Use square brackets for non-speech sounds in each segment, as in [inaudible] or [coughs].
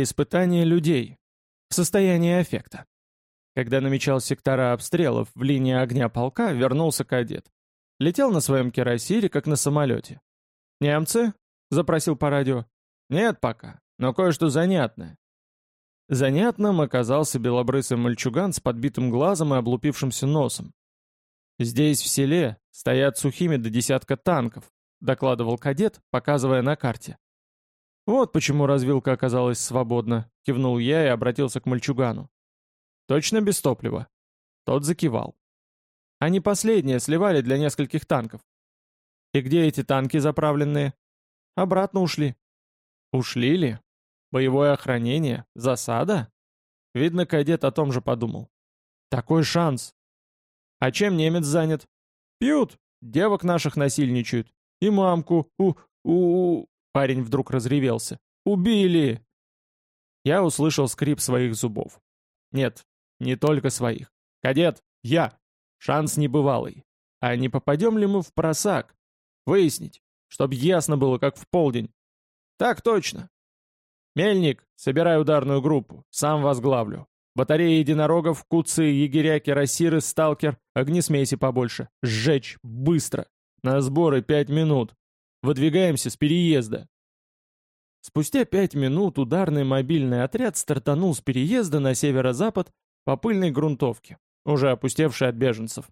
Испытание людей. В состоянии аффекта. Когда намечал сектора обстрелов в линии огня полка, вернулся кадет. Летел на своем кирасире, как на самолете. «Немцы?» — запросил по радио. «Нет пока, но кое-что занятное». Занятным оказался белобрысый мальчуган с подбитым глазом и облупившимся носом. «Здесь, в селе, стоят сухими до десятка танков», — докладывал кадет, показывая на карте. «Вот почему развилка оказалась свободна», — кивнул я и обратился к мальчугану. «Точно без топлива?» Тот закивал. «Они последние сливали для нескольких танков». «И где эти танки заправленные?» «Обратно ушли». «Ушли ли? Боевое охранение? Засада?» Видно, кадет о том же подумал. «Такой шанс!» «А чем немец занят?» «Пьют! Девок наших насильничают! И мамку! У... у... Парень вдруг разревелся. «Убили!» Я услышал скрип своих зубов. Нет, не только своих. «Кадет, я! Шанс небывалый. А не попадем ли мы в просак? Выяснить, чтоб ясно было, как в полдень. Так точно. Мельник, собирай ударную группу, сам возглавлю. Батареи единорогов, куцы, егеря, кирасиры, сталкер, огнесмеси побольше. Сжечь, быстро. На сборы пять минут. Выдвигаемся с переезда. Спустя пять минут ударный мобильный отряд стартанул с переезда на северо-запад по пыльной грунтовке, уже опустевшей от беженцев.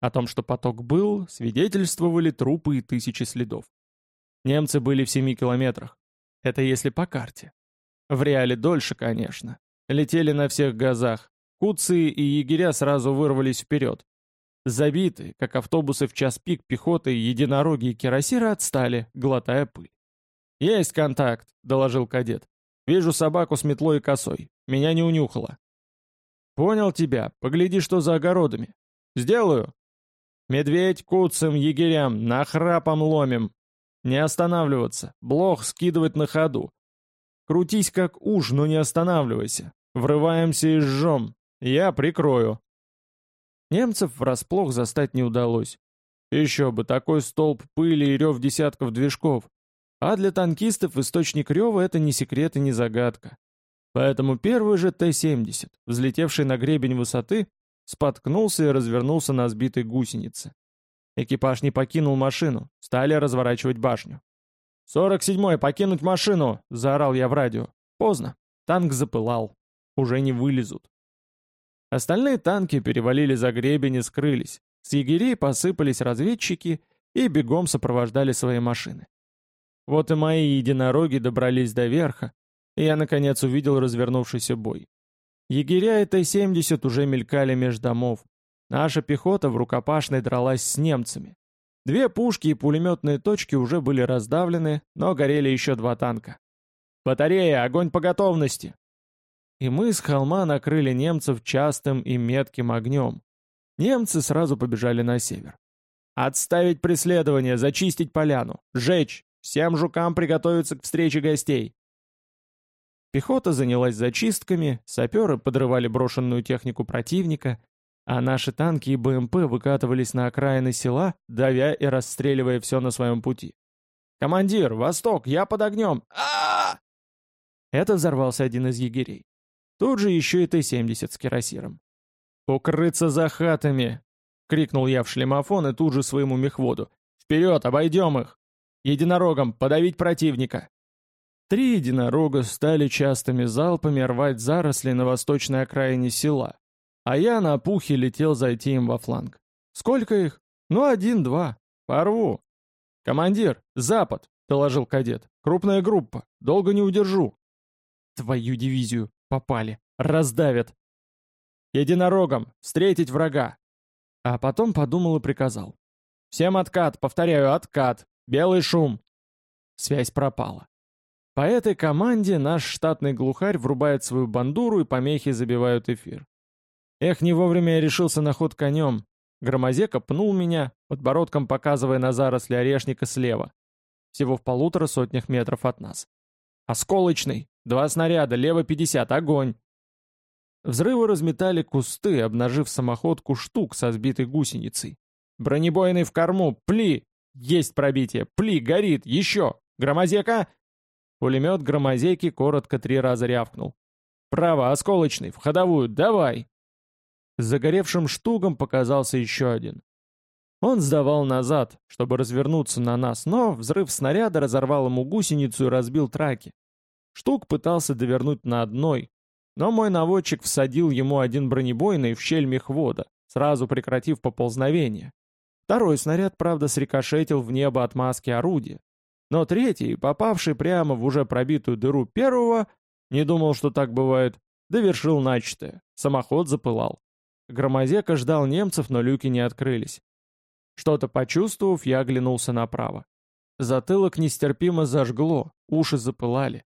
О том, что поток был, свидетельствовали трупы и тысячи следов. Немцы были в семи километрах. Это если по карте. В реале дольше, конечно. Летели на всех газах. Куцы и егеря сразу вырвались вперед. Забитые, как автобусы в час пик пехоты, единороги и кирасиры отстали, глотая пыль. «Есть контакт», — доложил кадет. «Вижу собаку с метлой и косой. Меня не унюхала». «Понял тебя. Погляди, что за огородами». «Сделаю». «Медведь куцам, егерям, нахрапом ломим. Не останавливаться. Блох скидывать на ходу. Крутись как уж, но не останавливайся. Врываемся и жжем. Я прикрою». Немцев врасплох застать не удалось. Еще бы, такой столб пыли и рев десятков движков. А для танкистов источник рева это не секрет и не загадка. Поэтому первый же Т-70, взлетевший на гребень высоты, споткнулся и развернулся на сбитой гусенице. Экипаж не покинул машину, стали разворачивать башню. «Сорок седьмой, покинуть машину!» — заорал я в радио. Поздно. Танк запылал. Уже не вылезут. Остальные танки перевалили за гребень и скрылись. С егерей посыпались разведчики и бегом сопровождали свои машины. Вот и мои единороги добрались до верха, и я наконец увидел развернувшийся бой. Егеря и Т-70 уже мелькали меж домов. Наша пехота в рукопашной дралась с немцами. Две пушки и пулеметные точки уже были раздавлены, но горели еще два танка. «Батарея, огонь по готовности!» И мы с холма накрыли немцев частым и метким огнем. Немцы сразу побежали на север. «Отставить преследование, зачистить поляну, сжечь, всем жукам приготовиться к встрече гостей!» Пехота занялась зачистками, саперы подрывали брошенную технику противника, а наши танки и БМП выкатывались на окраины села, давя и расстреливая все на своем пути. «Командир, восток, я под огнем!» а Это взорвался один из егерей. Тут же еще и Т-70 с кирасиром. «Укрыться за хатами!» — крикнул я в шлемофон и тут же своему мехводу. «Вперед, обойдем их! Единорогом подавить противника!» Три единорога стали частыми залпами рвать заросли на восточной окраине села, а я на пухе летел зайти им во фланг. Сколько их? Ну, один-два. Порву. «Командир, запад!» — доложил кадет. «Крупная группа. Долго не удержу». «Твою дивизию! Попали. Раздавят. Единорогом. Встретить врага. А потом подумал и приказал. Всем откат, повторяю, откат. Белый шум. Связь пропала. По этой команде наш штатный глухарь врубает свою бандуру и помехи забивают эфир. Эх, не вовремя я решился на ход конем. Громозека пнул меня, подбородком показывая на заросли орешника слева. Всего в полутора сотнях метров от нас. «Осколочный! Два снаряда, лево 50, огонь!» Взрывы разметали кусты, обнажив самоходку штук со сбитой гусеницей. «Бронебойный в корму! Пли! Есть пробитие! Пли! Горит! Еще! Громозека!» Пулемет громозейки коротко три раза рявкнул. «Право, осколочный, в ходовую, давай!» С загоревшим штугом показался еще один. Он сдавал назад, чтобы развернуться на нас, но взрыв снаряда разорвал ему гусеницу и разбил траки. Штук пытался довернуть на одной, но мой наводчик всадил ему один бронебойный в щель мехвода, сразу прекратив поползновение. Второй снаряд, правда, срикошетил в небо от маски орудия. Но третий, попавший прямо в уже пробитую дыру первого, не думал, что так бывает, довершил начатое. Самоход запылал. Громозека ждал немцев, но люки не открылись. Что-то почувствовав, я оглянулся направо. Затылок нестерпимо зажгло, уши запылали.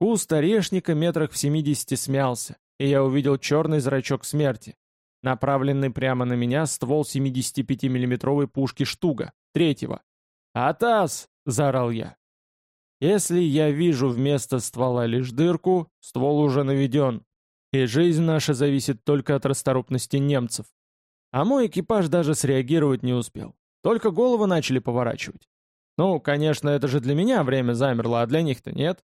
Куст орешника метрах в семидесяти смялся, и я увидел черный зрачок смерти. Направленный прямо на меня ствол 75 миллиметровой пушки «Штуга», третьего. «Атас!» — заорал я. Если я вижу вместо ствола лишь дырку, ствол уже наведен, и жизнь наша зависит только от расторопности немцев. А мой экипаж даже среагировать не успел. Только головы начали поворачивать. Ну, конечно, это же для меня время замерло, а для них-то нет.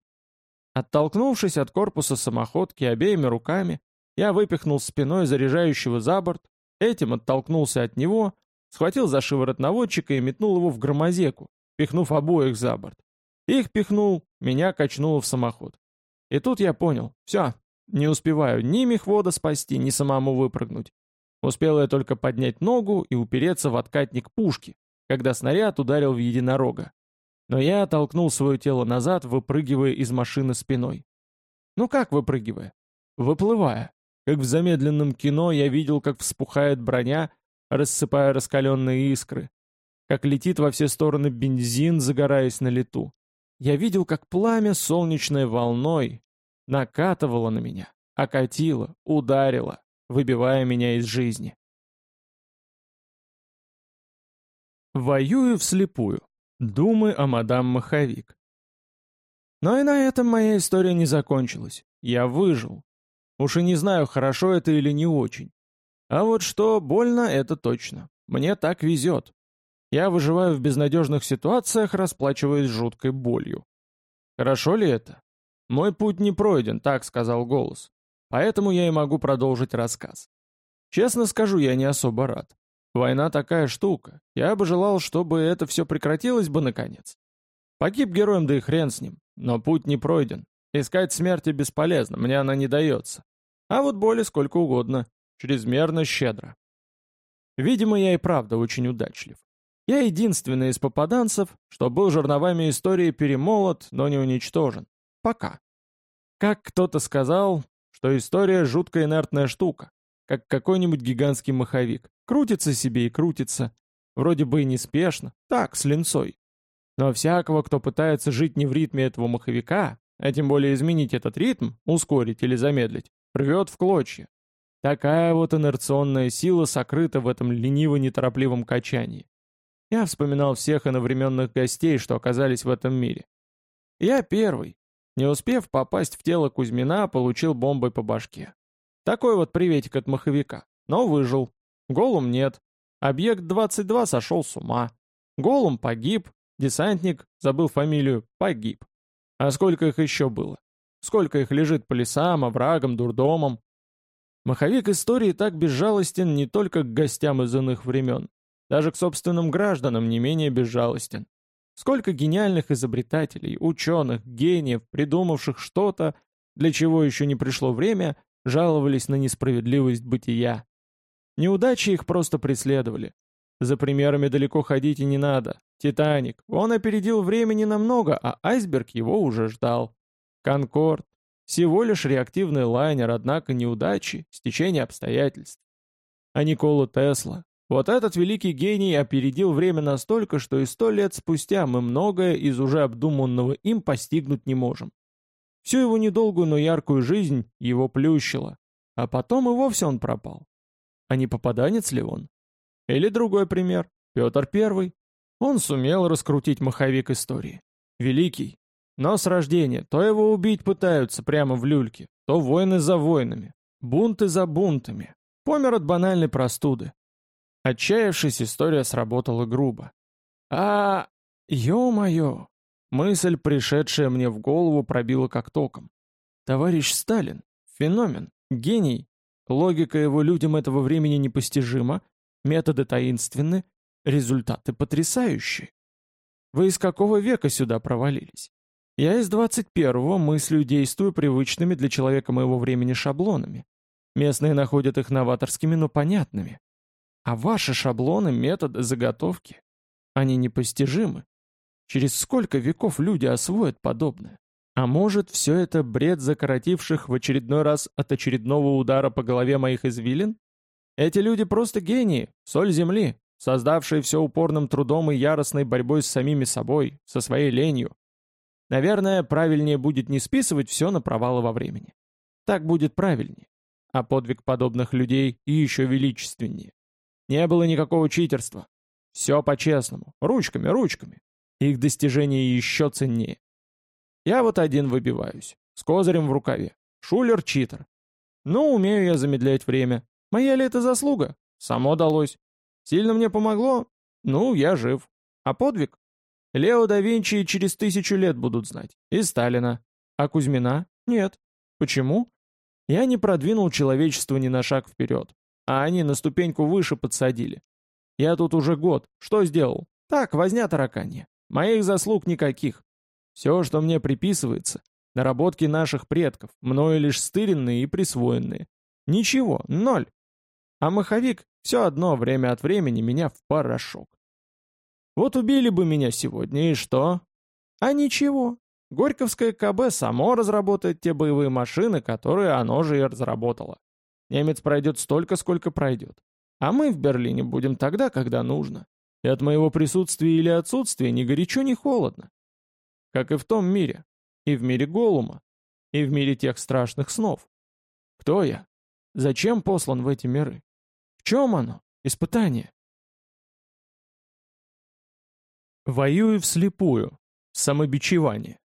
Оттолкнувшись от корпуса самоходки обеими руками, я выпихнул спиной заряжающего за борт, этим оттолкнулся от него, схватил за шиворот наводчика и метнул его в громозеку, пихнув обоих за борт. Их пихнул, меня качнуло в самоход. И тут я понял, все, не успеваю ни мехвода спасти, ни самому выпрыгнуть. Успел я только поднять ногу и упереться в откатник пушки, когда снаряд ударил в единорога. Но я оттолкнул свое тело назад, выпрыгивая из машины спиной. Ну как выпрыгивая? Выплывая. Как в замедленном кино я видел, как вспухает броня, рассыпая раскаленные искры. Как летит во все стороны бензин, загораясь на лету. Я видел, как пламя солнечной волной накатывало на меня, окатило, ударило, выбивая меня из жизни. Воюю вслепую. Думы о мадам Маховик. Но и на этом моя история не закончилась. Я выжил. Уж и не знаю, хорошо это или не очень. А вот что больно, это точно. Мне так везет. Я выживаю в безнадежных ситуациях, расплачиваясь жуткой болью. Хорошо ли это? Мой путь не пройден, так сказал голос. Поэтому я и могу продолжить рассказ. Честно скажу, я не особо рад. Война такая штука. Я бы желал, чтобы это все прекратилось бы наконец. Погиб героем, да и хрен с ним. Но путь не пройден. Искать смерти бесполезно, мне она не дается. А вот боли сколько угодно. Чрезмерно щедро. Видимо, я и правда очень удачлив. Я единственный из попаданцев, что был жерновами истории перемолот, но не уничтожен. Пока. Как кто-то сказал, что история жутко инертная штука, как какой-нибудь гигантский маховик. Крутится себе и крутится. Вроде бы и неспешно, так, с линцой. Но всякого, кто пытается жить не в ритме этого маховика, а тем более изменить этот ритм, ускорить или замедлить, рвет в клочья. Такая вот инерционная сила сокрыта в этом лениво-неторопливом качании. Я вспоминал всех иновременных гостей, что оказались в этом мире. Я первый, не успев попасть в тело Кузьмина, получил бомбой по башке. Такой вот приветик от маховика. Но выжил. Голум нет. Объект 22 сошел с ума. Голум погиб. Десантник, забыл фамилию, погиб. А сколько их еще было? Сколько их лежит по лесам, оврагам, дурдомам? Маховик истории так безжалостен не только к гостям из иных времен. Даже к собственным гражданам не менее безжалостен. Сколько гениальных изобретателей, ученых, гениев, придумавших что-то, для чего еще не пришло время, жаловались на несправедливость бытия. Неудачи их просто преследовали. За примерами далеко ходить и не надо. Титаник. Он опередил времени намного, а айсберг его уже ждал. Конкорд. Всего лишь реактивный лайнер, однако неудачи, стечение обстоятельств. А Никола Тесла. Вот этот великий гений опередил время настолько, что и сто лет спустя мы многое из уже обдуманного им постигнуть не можем. Всю его недолгую, но яркую жизнь его плющило, а потом и вовсе он пропал. А не попаданец ли он? Или другой пример, Петр Первый. Он сумел раскрутить маховик истории. Великий. Но с рождения то его убить пытаются прямо в люльке, то войны за войнами, бунты за бунтами. Помер от банальной простуды. Отчаявшись, история сработала грубо. А, ё-моё, Мысль, пришедшая мне в голову, пробила как током. Товарищ Сталин, феномен, гений. Логика его людям этого времени непостижима, методы таинственны, результаты потрясающие. Вы из какого века сюда провалились? Я из 21-го мыслю действую привычными для человека моего времени шаблонами. Местные находят их новаторскими, но понятными. А ваши шаблоны, методы, заготовки, они непостижимы. Через сколько веков люди освоят подобное? А может, все это бред закоротивших в очередной раз от очередного удара по голове моих извилин? Эти люди просто гении, соль земли, создавшие все упорным трудом и яростной борьбой с самими собой, со своей ленью. Наверное, правильнее будет не списывать все на провалы во времени. Так будет правильнее. А подвиг подобных людей и еще величественнее. Не было никакого читерства. Все по-честному. Ручками, ручками. Их достижения еще ценнее. Я вот один выбиваюсь. С козырем в рукаве. Шулер-читер. Ну, умею я замедлять время. Моя ли это заслуга? Само далось. Сильно мне помогло? Ну, я жив. А подвиг? Лео да Винчи через тысячу лет будут знать. И Сталина. А Кузьмина? Нет. Почему? Я не продвинул человечество ни на шаг вперед. А они на ступеньку выше подсадили. Я тут уже год. Что сделал? Так, возня тараканья. Моих заслуг никаких. Все, что мне приписывается, наработки наших предков, мною лишь стыренные и присвоенные. Ничего, ноль. А маховик все одно время от времени меня в порошок. Вот убили бы меня сегодня, и что? А ничего. Горьковское КБ само разработает те боевые машины, которые оно же и разработало. Немец пройдет столько, сколько пройдет. А мы в Берлине будем тогда, когда нужно. И от моего присутствия или отсутствия ни горячо, ни холодно. Как и в том мире. И в мире Голума. И в мире тех страшных снов. Кто я? Зачем послан в эти миры? В чем оно? Испытание. Воюю вслепую. Самобичевание.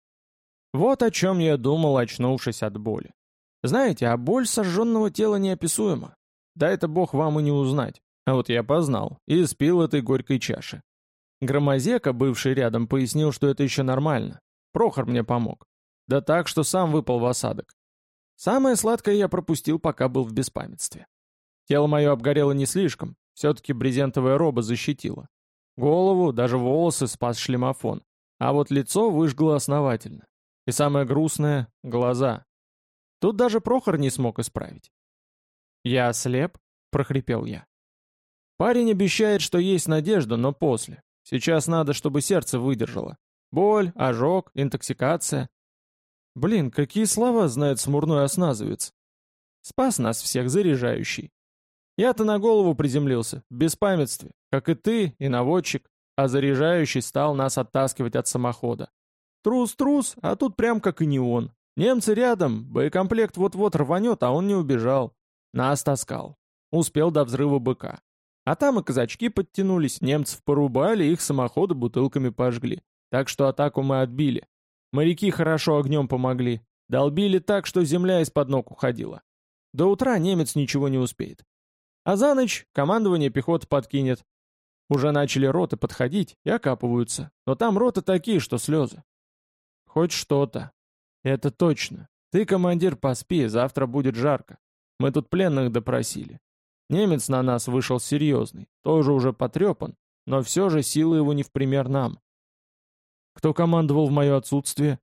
Вот о чем я думал, очнувшись от боли. Знаете, а боль сожженного тела неописуема. Да это бог вам и не узнать. А вот я познал и спил этой горькой чаши. Громозека, бывший рядом, пояснил, что это еще нормально. Прохор мне помог. Да так, что сам выпал в осадок. Самое сладкое я пропустил, пока был в беспамятстве. Тело мое обгорело не слишком, все-таки брезентовая роба защитила. Голову, даже волосы спас шлемофон. А вот лицо выжгло основательно. И самое грустное — глаза. Тут даже Прохор не смог исправить. «Я ослеп?» — прохрипел я. Парень обещает, что есть надежда, но после. Сейчас надо, чтобы сердце выдержало. Боль, ожог, интоксикация. Блин, какие слова знает смурной осназовец. Спас нас всех заряжающий. Я-то на голову приземлился, в беспамятстве, как и ты, и наводчик, а заряжающий стал нас оттаскивать от самохода. Трус-трус, а тут прям как и не он. Немцы рядом, боекомплект вот-вот рванет, а он не убежал. Нас таскал. Успел до взрыва быка. А там и казачки подтянулись, немцев порубали, их самоходы бутылками пожгли. Так что атаку мы отбили. Моряки хорошо огнем помогли. Долбили так, что земля из-под ног уходила. До утра немец ничего не успеет. А за ночь командование пехоты подкинет. Уже начали роты подходить и окапываются. Но там роты такие, что слезы. Хоть что-то. Это точно. Ты, командир, поспи, завтра будет жарко. Мы тут пленных допросили. Немец на нас вышел серьезный, тоже уже потрепан, но все же силы его не в пример нам. Кто командовал в мое отсутствие?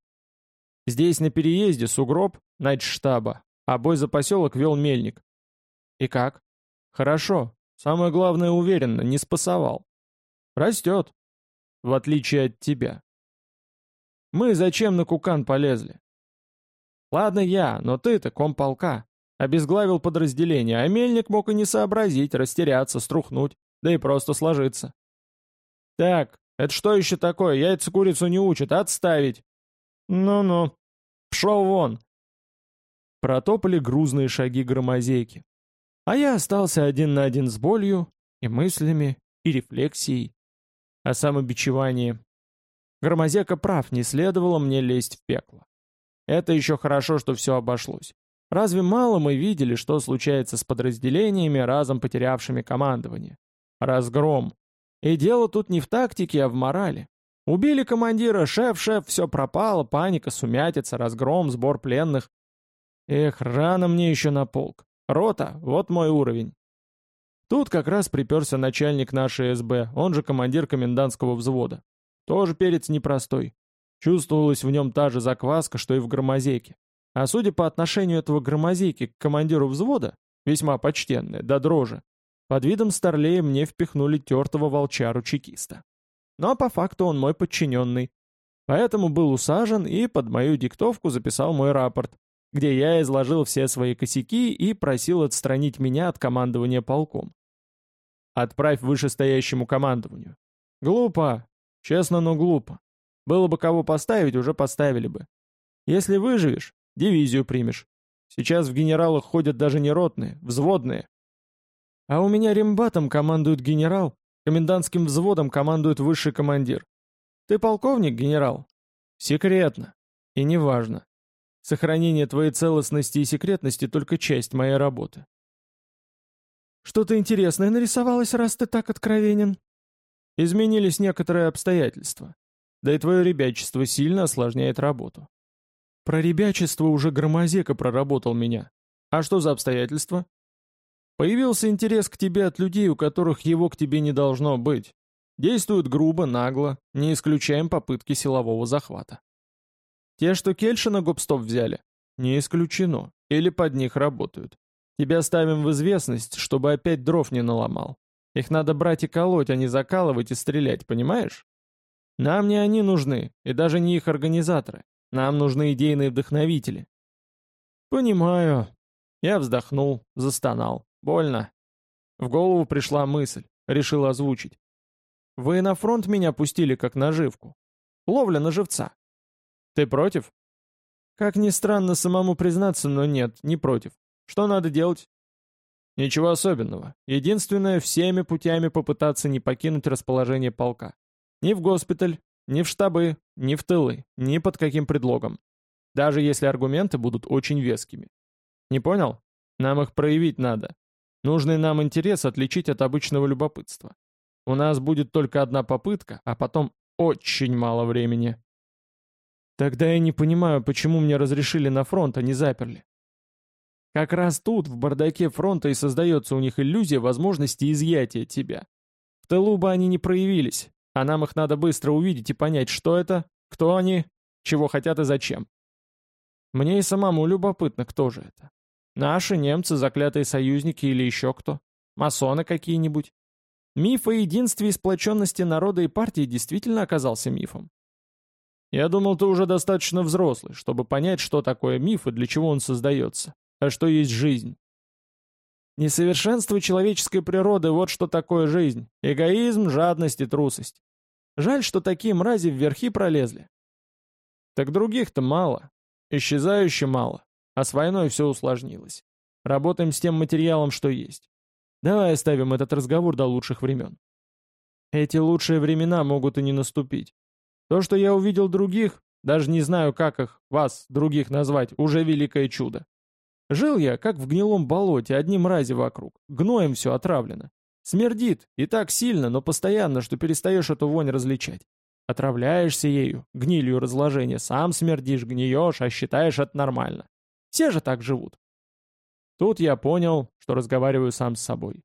Здесь на переезде сугроб, штаба, а бой за поселок вел мельник. И как? Хорошо. Самое главное, уверенно, не спасовал. Растет. В отличие от тебя. Мы зачем на Кукан полезли? Ладно я, но ты-то комполка. Обезглавил подразделение, а мельник мог и не сообразить, растеряться, струхнуть, да и просто сложиться. Так, это что еще такое? Яйца курицу не учат, отставить. Ну-ну. Пшел вон. Протопали грузные шаги громозейки. А я остался один на один с болью, и мыслями, и рефлексией. О самобичевании, Громозека прав, не следовало мне лезть в пекло. Это еще хорошо, что все обошлось. Разве мало мы видели, что случается с подразделениями, разом потерявшими командование? Разгром. И дело тут не в тактике, а в морали. Убили командира, шеф, шеф, все пропало, паника, сумятица, разгром, сбор пленных. Эх, рано мне еще на полк. Рота, вот мой уровень. Тут как раз приперся начальник нашей СБ, он же командир комендантского взвода. Тоже перец непростой. Чувствовалась в нем та же закваска, что и в громозейке. А судя по отношению этого громозейки к командиру взвода, весьма почтенная, до дрожи, под видом старлея мне впихнули тертого волчару-чекиста. Но по факту он мой подчиненный. Поэтому был усажен и под мою диктовку записал мой рапорт, где я изложил все свои косяки и просил отстранить меня от командования полком. Отправь вышестоящему командованию. Глупо. Честно, но глупо. Было бы кого поставить, уже поставили бы. Если выживешь, дивизию примешь. Сейчас в генералах ходят даже не ротные, взводные. А у меня рембатом командует генерал, комендантским взводом командует высший командир. Ты полковник, генерал? Секретно. И неважно. Сохранение твоей целостности и секретности только часть моей работы. Что-то интересное нарисовалось, раз ты так откровенен. Изменились некоторые обстоятельства. Да и твое ребячество сильно осложняет работу. Про ребячество уже Громозека проработал меня. А что за обстоятельства? Появился интерес к тебе от людей, у которых его к тебе не должно быть. Действуют грубо, нагло, не исключаем попытки силового захвата. Те, что Кельшина гопстоп взяли? Не исключено. Или под них работают. Тебя ставим в известность, чтобы опять дров не наломал. Их надо брать и колоть, а не закалывать и стрелять, понимаешь? Нам не они нужны, и даже не их организаторы. Нам нужны идейные вдохновители. Понимаю. Я вздохнул, застонал. Больно. В голову пришла мысль, решил озвучить. Вы на фронт меня пустили как наживку. Ловля на живца. Ты против? Как ни странно самому признаться, но нет, не против. Что надо делать? Ничего особенного. Единственное, всеми путями попытаться не покинуть расположение полка. Ни в госпиталь, ни в штабы, ни в тылы, ни под каким предлогом. Даже если аргументы будут очень вескими. Не понял? Нам их проявить надо. Нужный нам интерес отличить от обычного любопытства. У нас будет только одна попытка, а потом очень мало времени. Тогда я не понимаю, почему мне разрешили на фронт, а не заперли. Как раз тут, в бардаке фронта, и создается у них иллюзия возможности изъятия тебя. В тылу бы они не проявились, а нам их надо быстро увидеть и понять, что это, кто они, чего хотят и зачем. Мне и самому любопытно, кто же это. Наши, немцы, заклятые союзники или еще кто? Масоны какие-нибудь? Миф о единстве и сплоченности народа и партии действительно оказался мифом. Я думал, ты уже достаточно взрослый, чтобы понять, что такое миф и для чего он создается. А что есть жизнь? Несовершенство человеческой природы — вот что такое жизнь. Эгоизм, жадность и трусость. Жаль, что такие мрази в верхи пролезли. Так других-то мало. Исчезающе мало. А с войной все усложнилось. Работаем с тем материалом, что есть. Давай оставим этот разговор до лучших времен. Эти лучшие времена могут и не наступить. То, что я увидел других, даже не знаю, как их, вас, других назвать, уже великое чудо. Жил я, как в гнилом болоте, одни мрази вокруг. Гноем все отравлено. Смердит, и так сильно, но постоянно, что перестаешь эту вонь различать. Отравляешься ею, гнилью разложения, сам смердишь, гниешь, а считаешь это нормально. Все же так живут. Тут я понял, что разговариваю сам с собой.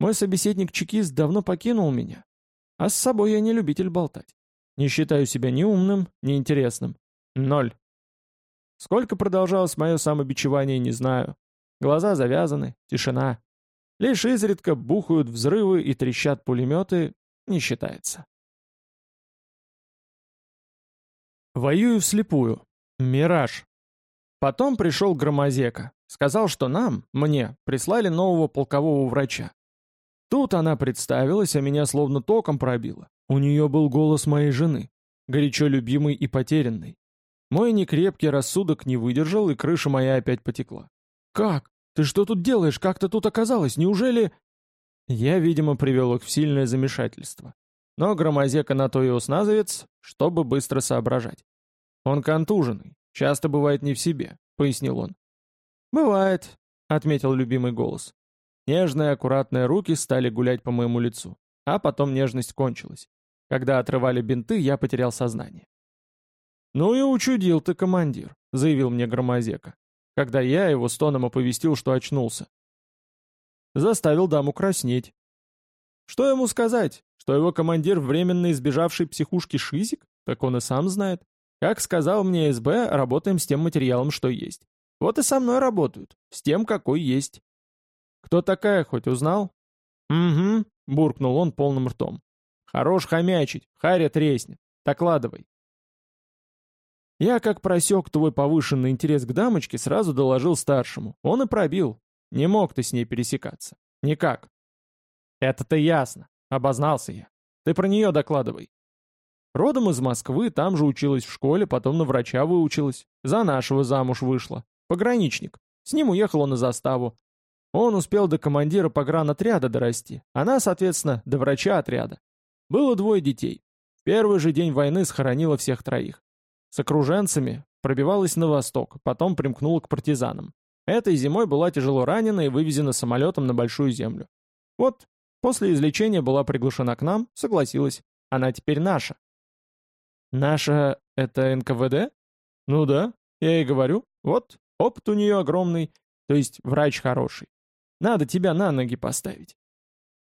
Мой собеседник-чекист давно покинул меня. А с собой я не любитель болтать. Не считаю себя ни умным, ни интересным. Ноль. Сколько продолжалось мое самобичевание, не знаю. Глаза завязаны, тишина. Лишь изредка бухают взрывы и трещат пулеметы, не считается. Воюю вслепую. Мираж. Потом пришел Громозека. Сказал, что нам, мне, прислали нового полкового врача. Тут она представилась, а меня словно током пробило. У нее был голос моей жены, горячо любимый и потерянный. Мой некрепкий рассудок не выдержал, и крыша моя опять потекла. «Как? Ты что тут делаешь? Как ты тут оказалась? Неужели...» Я, видимо, привел их в сильное замешательство. Но громозека на то и усназовец, чтобы быстро соображать. Он контуженный, часто бывает не в себе, пояснил он. «Бывает», — отметил любимый голос. Нежные, аккуратные руки стали гулять по моему лицу, а потом нежность кончилась. Когда отрывали бинты, я потерял сознание. «Ну и учудил ты, командир», — заявил мне Громозека, когда я его с тоном оповестил, что очнулся. Заставил даму краснеть. Что ему сказать? Что его командир временно избежавший психушки Шизик? Так он и сам знает. Как сказал мне СБ, работаем с тем материалом, что есть. Вот и со мной работают, с тем, какой есть. Кто такая, хоть узнал? Угу, буркнул он полным ртом. Хорош хомячить, харя треснет. Докладывай. Я, как просек твой повышенный интерес к дамочке, сразу доложил старшему. Он и пробил. Не мог ты с ней пересекаться. Никак. Это-то ясно. Обознался я. Ты про нее докладывай. Родом из Москвы, там же училась в школе, потом на врача выучилась. За нашего замуж вышла. Пограничник. С ним уехала на заставу. Он успел до командира погранотряда дорасти. Она, соответственно, до врача отряда. Было двое детей. Первый же день войны схоронила всех троих. С окруженцами пробивалась на восток, потом примкнула к партизанам. Этой зимой была тяжело ранена и вывезена самолетом на Большую Землю. Вот, после излечения была приглашена к нам, согласилась. Она теперь наша. Наша — это НКВД? Ну да, я и говорю. Вот, опыт у нее огромный, то есть врач хороший. Надо тебя на ноги поставить.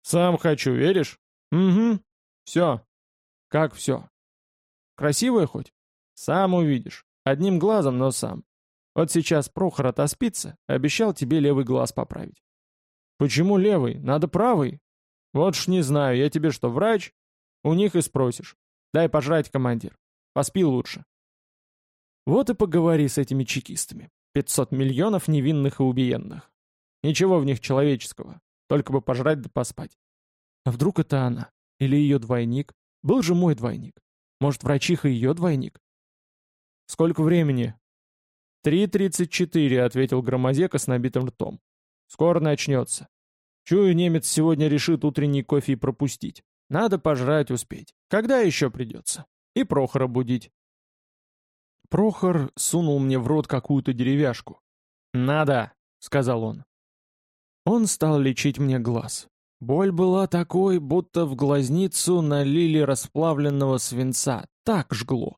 Сам хочу, веришь? Угу. Все. Как все? Красивая хоть? Сам увидишь. Одним глазом, но сам. Вот сейчас Прохор отоспится, обещал тебе левый глаз поправить. Почему левый? Надо правый. Вот ж не знаю, я тебе что, врач? У них и спросишь. Дай пожрать, командир. Поспи лучше. Вот и поговори с этими чекистами. 500 миллионов невинных и убиенных. Ничего в них человеческого. Только бы пожрать да поспать. А вдруг это она? Или ее двойник? Был же мой двойник. Может, врачиха ее двойник? Сколько времени? «Три тридцать четыре», — ответил Громозека с набитым ртом. «Скоро начнется. Чую, немец сегодня решит утренний кофе и пропустить. Надо пожрать успеть. Когда еще придется? И Прохора будить». Прохор сунул мне в рот какую-то деревяшку. «Надо», — сказал он. Он стал лечить мне глаз. Боль была такой, будто в глазницу налили расплавленного свинца. Так жгло.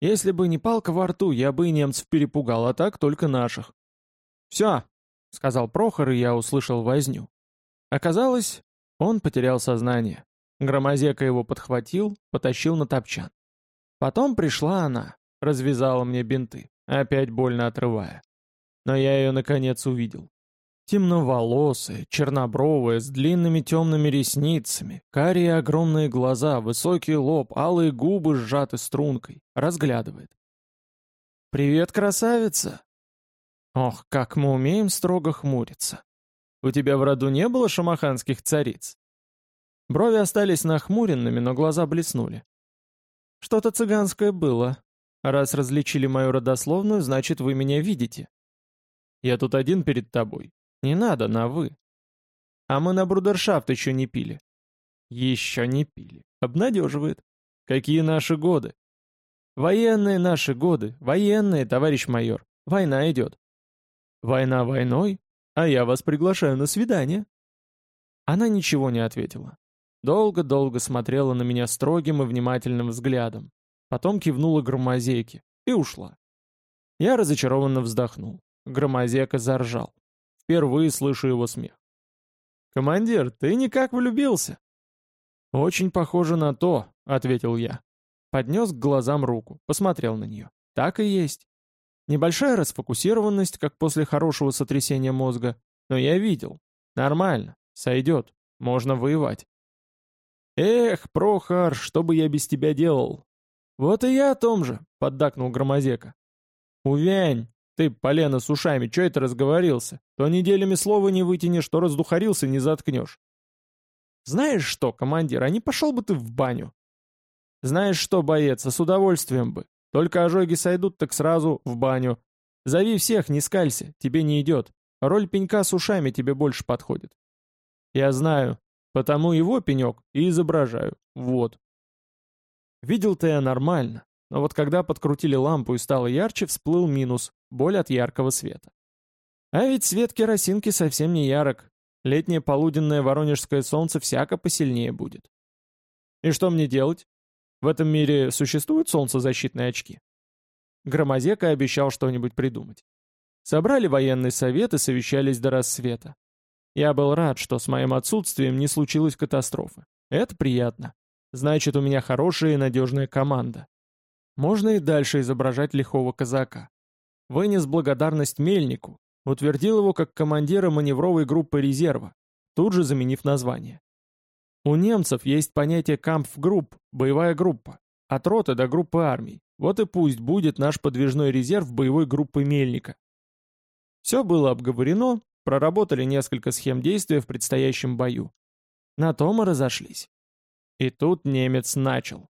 Если бы не палка во рту, я бы и немцев перепугал, а так только наших. «Все», — сказал Прохор, и я услышал возню. Оказалось, он потерял сознание. Громозека его подхватил, потащил на топчан. Потом пришла она, развязала мне бинты, опять больно отрывая. Но я ее наконец увидел. Темноволосая, чернобровая, с длинными темными ресницами, карие огромные глаза, высокий лоб, алые губы сжаты стрункой. Разглядывает. «Привет, красавица!» «Ох, как мы умеем строго хмуриться! У тебя в роду не было шамаханских цариц?» Брови остались нахмуренными, но глаза блеснули. «Что-то цыганское было. Раз различили мою родословную, значит, вы меня видите. Я тут один перед тобой, не надо на «вы». А мы на брудершафт еще не пили. Еще не пили. Обнадеживает. Какие наши годы? Военные наши годы. Военные, товарищ майор. Война идет. Война войной, а я вас приглашаю на свидание. Она ничего не ответила. Долго-долго смотрела на меня строгим и внимательным взглядом. Потом кивнула громозейке и ушла. Я разочарованно вздохнул. Громозека заржал. Впервые слышу его смех. «Командир, ты никак влюбился?» «Очень похоже на то», — ответил я. Поднес к глазам руку, посмотрел на нее. Так и есть. Небольшая расфокусированность, как после хорошего сотрясения мозга, но я видел. Нормально, сойдет, можно воевать. «Эх, Прохор, что бы я без тебя делал?» «Вот и я о том же», — поддакнул Громозека. «Увянь, ты, полено с ушами, чё это разговорился? То неделями слова не вытянешь, то раздухарился, не заткнешь. Знаешь что, командир, а не пошел бы ты в баню? Знаешь что, боец, а с удовольствием бы. Только ожоги сойдут, так сразу в баню. Зови всех, не скалься, тебе не идет. Роль пенька с ушами тебе больше подходит. Я знаю, потому его пенек и изображаю. Вот. Видел-то я нормально, но вот когда подкрутили лампу и стало ярче, всплыл минус — боль от яркого света. А ведь свет керосинки совсем не ярок. Летнее полуденное воронежское солнце всяко посильнее будет. И что мне делать? В этом мире существуют солнцезащитные очки? Громозека обещал что-нибудь придумать. Собрали военный совет и совещались до рассвета. Я был рад, что с моим отсутствием не случилось катастрофы. Это приятно. Значит, у меня хорошая и надежная команда. Можно и дальше изображать лихого казака. Вынес благодарность Мельнику, утвердил его как командира маневровой группы резерва, тут же заменив название. У немцев есть понятие кампфгрупп, боевая группа, от роты до группы армий. Вот и пусть будет наш подвижной резерв боевой группы Мельника. Все было обговорено, проработали несколько схем действия в предстоящем бою. На то мы разошлись. И тут немец начал.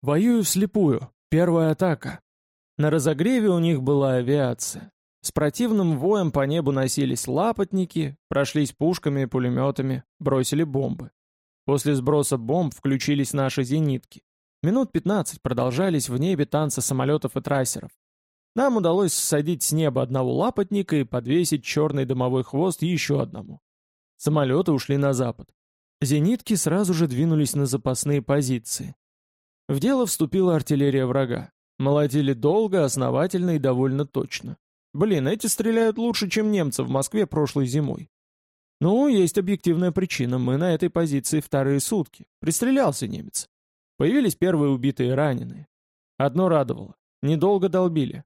Воюю вслепую. Первая атака. На разогреве у них была авиация. С противным воем по небу носились лапотники, прошлись пушками и пулеметами, бросили бомбы. После сброса бомб включились наши зенитки. Минут 15 продолжались в небе танцы самолетов и трассеров. Нам удалось ссадить с неба одного лапотника и подвесить черный дымовой хвост еще одному. Самолеты ушли на запад. Зенитки сразу же двинулись на запасные позиции. В дело вступила артиллерия врага. Молотили долго, основательно и довольно точно. Блин, эти стреляют лучше, чем немцы в Москве прошлой зимой. Ну, есть объективная причина, мы на этой позиции вторые сутки. Пристрелялся немец. Появились первые убитые и раненые. Одно радовало. Недолго долбили.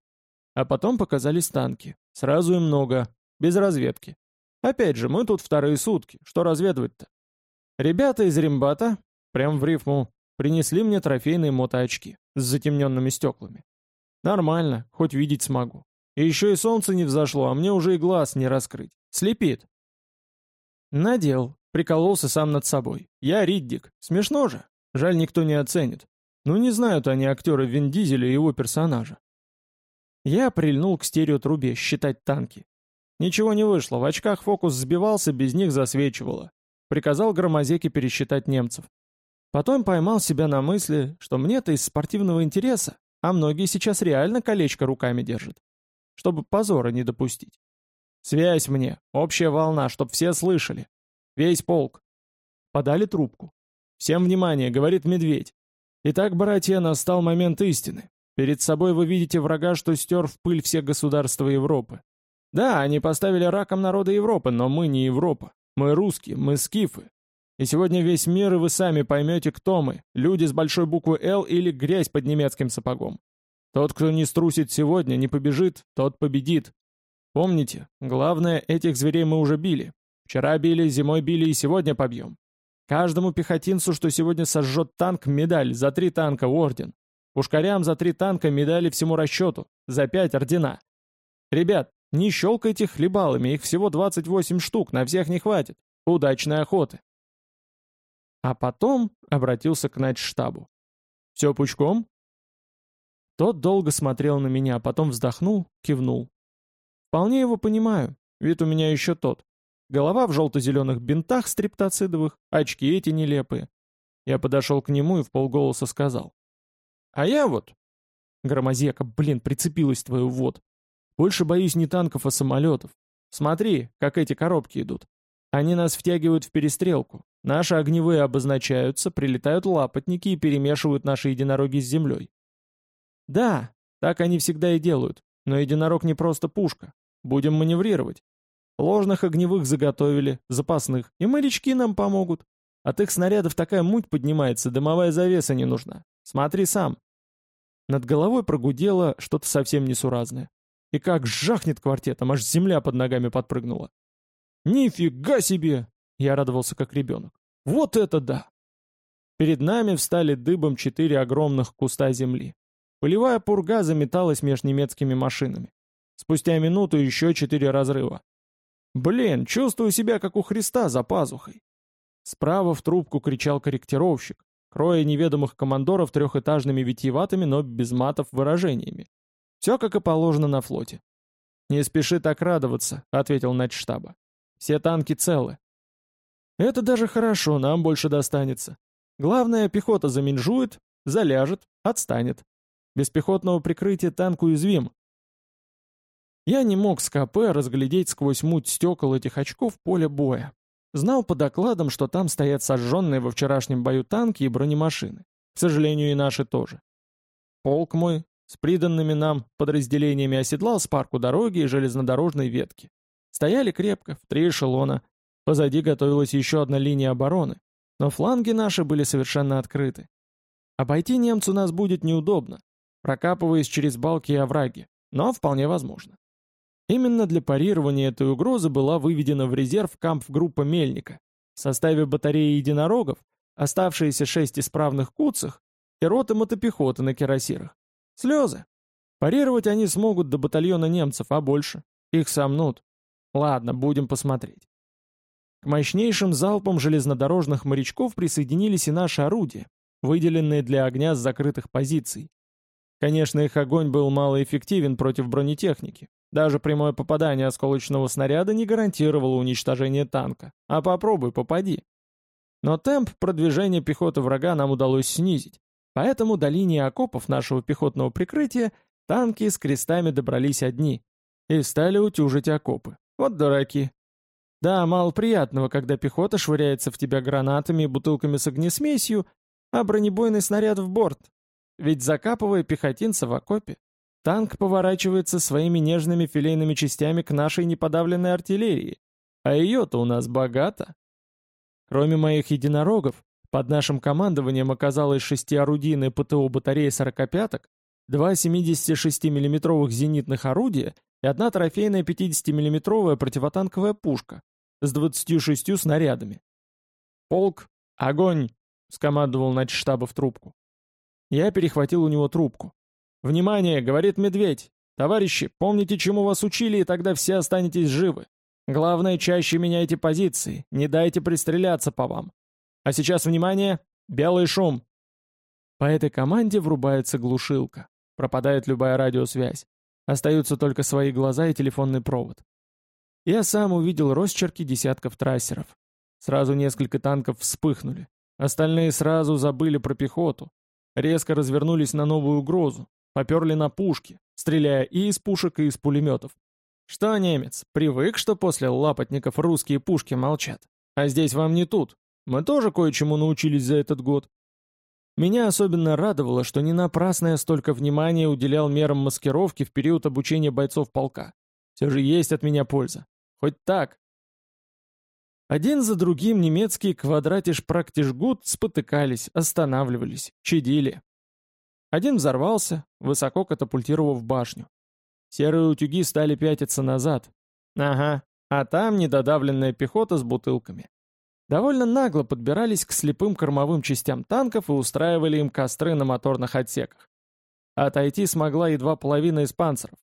А потом показались танки. Сразу и много. Без разведки. Опять же, мы тут вторые сутки. Что разведывать-то? Ребята из Римбата, прям в рифму, принесли мне трофейные мотоочки с затемненными стеклами. Нормально, хоть видеть смогу. И еще и солнце не взошло, а мне уже и глаз не раскрыть. Слепит. Надел, прикололся сам над собой. Я Риддик. Смешно же. Жаль, никто не оценит. Ну не знают они актера Вин Дизеля и его персонажа. Я прильнул к стереотрубе считать танки. Ничего не вышло, в очках фокус сбивался, без них засвечивало. Приказал громозеке пересчитать немцев. Потом поймал себя на мысли, что мне-то из спортивного интереса, а многие сейчас реально колечко руками держат. Чтобы позора не допустить. Связь мне, общая волна, чтоб все слышали. Весь полк. Подали трубку. Всем внимание, говорит медведь. Итак, братья, настал момент истины. Перед собой вы видите врага, что стер в пыль все государства Европы. Да, они поставили раком народа Европы, но мы не Европа. Мы русские, мы скифы. И сегодня весь мир, и вы сами поймете, кто мы. Люди с большой буквы «Л» или грязь под немецким сапогом. Тот, кто не струсит сегодня, не побежит, тот победит. Помните, главное, этих зверей мы уже били. Вчера били, зимой били и сегодня побьем. Каждому пехотинцу, что сегодня сожжет танк, медаль, за три танка орден. Пушкарям за три танка медали всему расчету, за пять ордена. Ребят, не щелкайте хлебалами, их всего 28 штук, на всех не хватит. Удачной охоты. А потом обратился к начштабу. «Все пучком?» Тот долго смотрел на меня, потом вздохнул, кивнул. Вполне его понимаю, вид у меня еще тот. Голова в желто-зеленых бинтах стриптоцидовых, очки эти нелепые. Я подошел к нему и в полголоса сказал. А я вот... Громозека, блин, прицепилась твою вот. Больше боюсь не танков, а самолетов. Смотри, как эти коробки идут. Они нас втягивают в перестрелку. Наши огневые обозначаются, прилетают лапотники и перемешивают наши единороги с землей. Да, так они всегда и делают. Но единорог не просто пушка. Будем маневрировать. Ложных огневых заготовили, запасных, и морячки нам помогут. От их снарядов такая муть поднимается, дымовая завеса не нужна. Смотри сам. Над головой прогудело что-то совсем несуразное. И как жахнет квартетом, аж земля под ногами подпрыгнула. «Нифига себе!» Я радовался как ребенок. «Вот это да!» Перед нами встали дыбом четыре огромных куста земли. Полевая пурга заметалась между немецкими машинами. Спустя минуту еще четыре разрыва. Блин, чувствую себя как у Христа за пазухой. Справа в трубку кричал корректировщик, кроя неведомых командоров трехэтажными витиеватыми, но без матов выражениями. Все как и положено на флоте. «Не спеши так радоваться», — ответил начштаба. «Все танки целы». «Это даже хорошо, нам больше достанется. Главное, пехота заминжует, заляжет, отстанет. Без пехотного прикрытия танк уязвим, я не мог с КП разглядеть сквозь муть стекол этих очков поле боя. Знал по докладам, что там стоят сожженные во вчерашнем бою танки и бронемашины. К сожалению, и наши тоже. Полк мой с приданными нам подразделениями оседлал с парку дороги и железнодорожной ветки. Стояли крепко, в три эшелона. Позади готовилась еще одна линия обороны, но фланги наши были совершенно открыты. Обойти немцу нас будет неудобно, прокапываясь через балки и овраги, но вполне возможно. Именно для парирования этой угрозы была выведена в резерв кампф-группа Мельника в составе батареи единорогов, оставшиеся шесть исправных куцах и роты мотопехоты на кирасирах. Слезы. Парировать они смогут до батальона немцев, а больше. Их сомнут. Ладно, будем посмотреть. К мощнейшим залпам железнодорожных морячков присоединились и наши орудия, выделенные для огня с закрытых позиций. Конечно, их огонь был малоэффективен против бронетехники. Даже прямое попадание осколочного снаряда не гарантировало уничтожение танка. А попробуй, попади. Но темп продвижения пехоты врага нам удалось снизить. Поэтому до линии окопов нашего пехотного прикрытия танки с крестами добрались одни и стали утюжить окопы. Вот дураки. Да, мало приятного, когда пехота швыряется в тебя гранатами и бутылками с огнесмесью, а бронебойный снаряд в борт. Ведь закапывая пехотинца в окопе, танк поворачивается своими нежными филейными частями к нашей неподавленной артиллерии, а ее-то у нас богато. Кроме моих единорогов, под нашим командованием оказалось шестиорудийная ПТО батарея сорокопяток, два 76 миллиметровых зенитных орудия и одна трофейная 50 миллиметровая противотанковая пушка с 26 снарядами. «Полк, огонь!» — скомандовал начштаба в трубку. Я перехватил у него трубку. «Внимание!» — говорит медведь. «Товарищи, помните, чему вас учили, и тогда все останетесь живы. Главное, чаще меняйте позиции, не дайте пристреляться по вам. А сейчас, внимание, белый шум. По этой команде врубается глушилка. Пропадает любая радиосвязь. Остаются только свои глаза и телефонный провод. Я сам увидел росчерки десятков трассеров. Сразу несколько танков вспыхнули. Остальные сразу забыли про пехоту. Резко развернулись на новую угрозу. Поперли на пушки, стреляя и из пушек, и из пулеметов. Что, немец, привык, что после лапотников русские пушки молчат? А здесь вам не тут. Мы тоже кое-чему научились за этот год. Меня особенно радовало, что не напрасно я столько внимания уделял мерам маскировки в период обучения бойцов полка. Все же есть от меня польза. Хоть так. Один за другим немецкие квадратиш-практиш-гуд спотыкались, останавливались, чадили. Один взорвался, высоко катапультировав башню. Серые утюги стали пятиться назад. Ага, а там недодавленная пехота с бутылками довольно нагло подбирались к слепым кормовым частям танков и устраивали им костры на моторных отсеках. Отойти смогла едва половина из панцеров.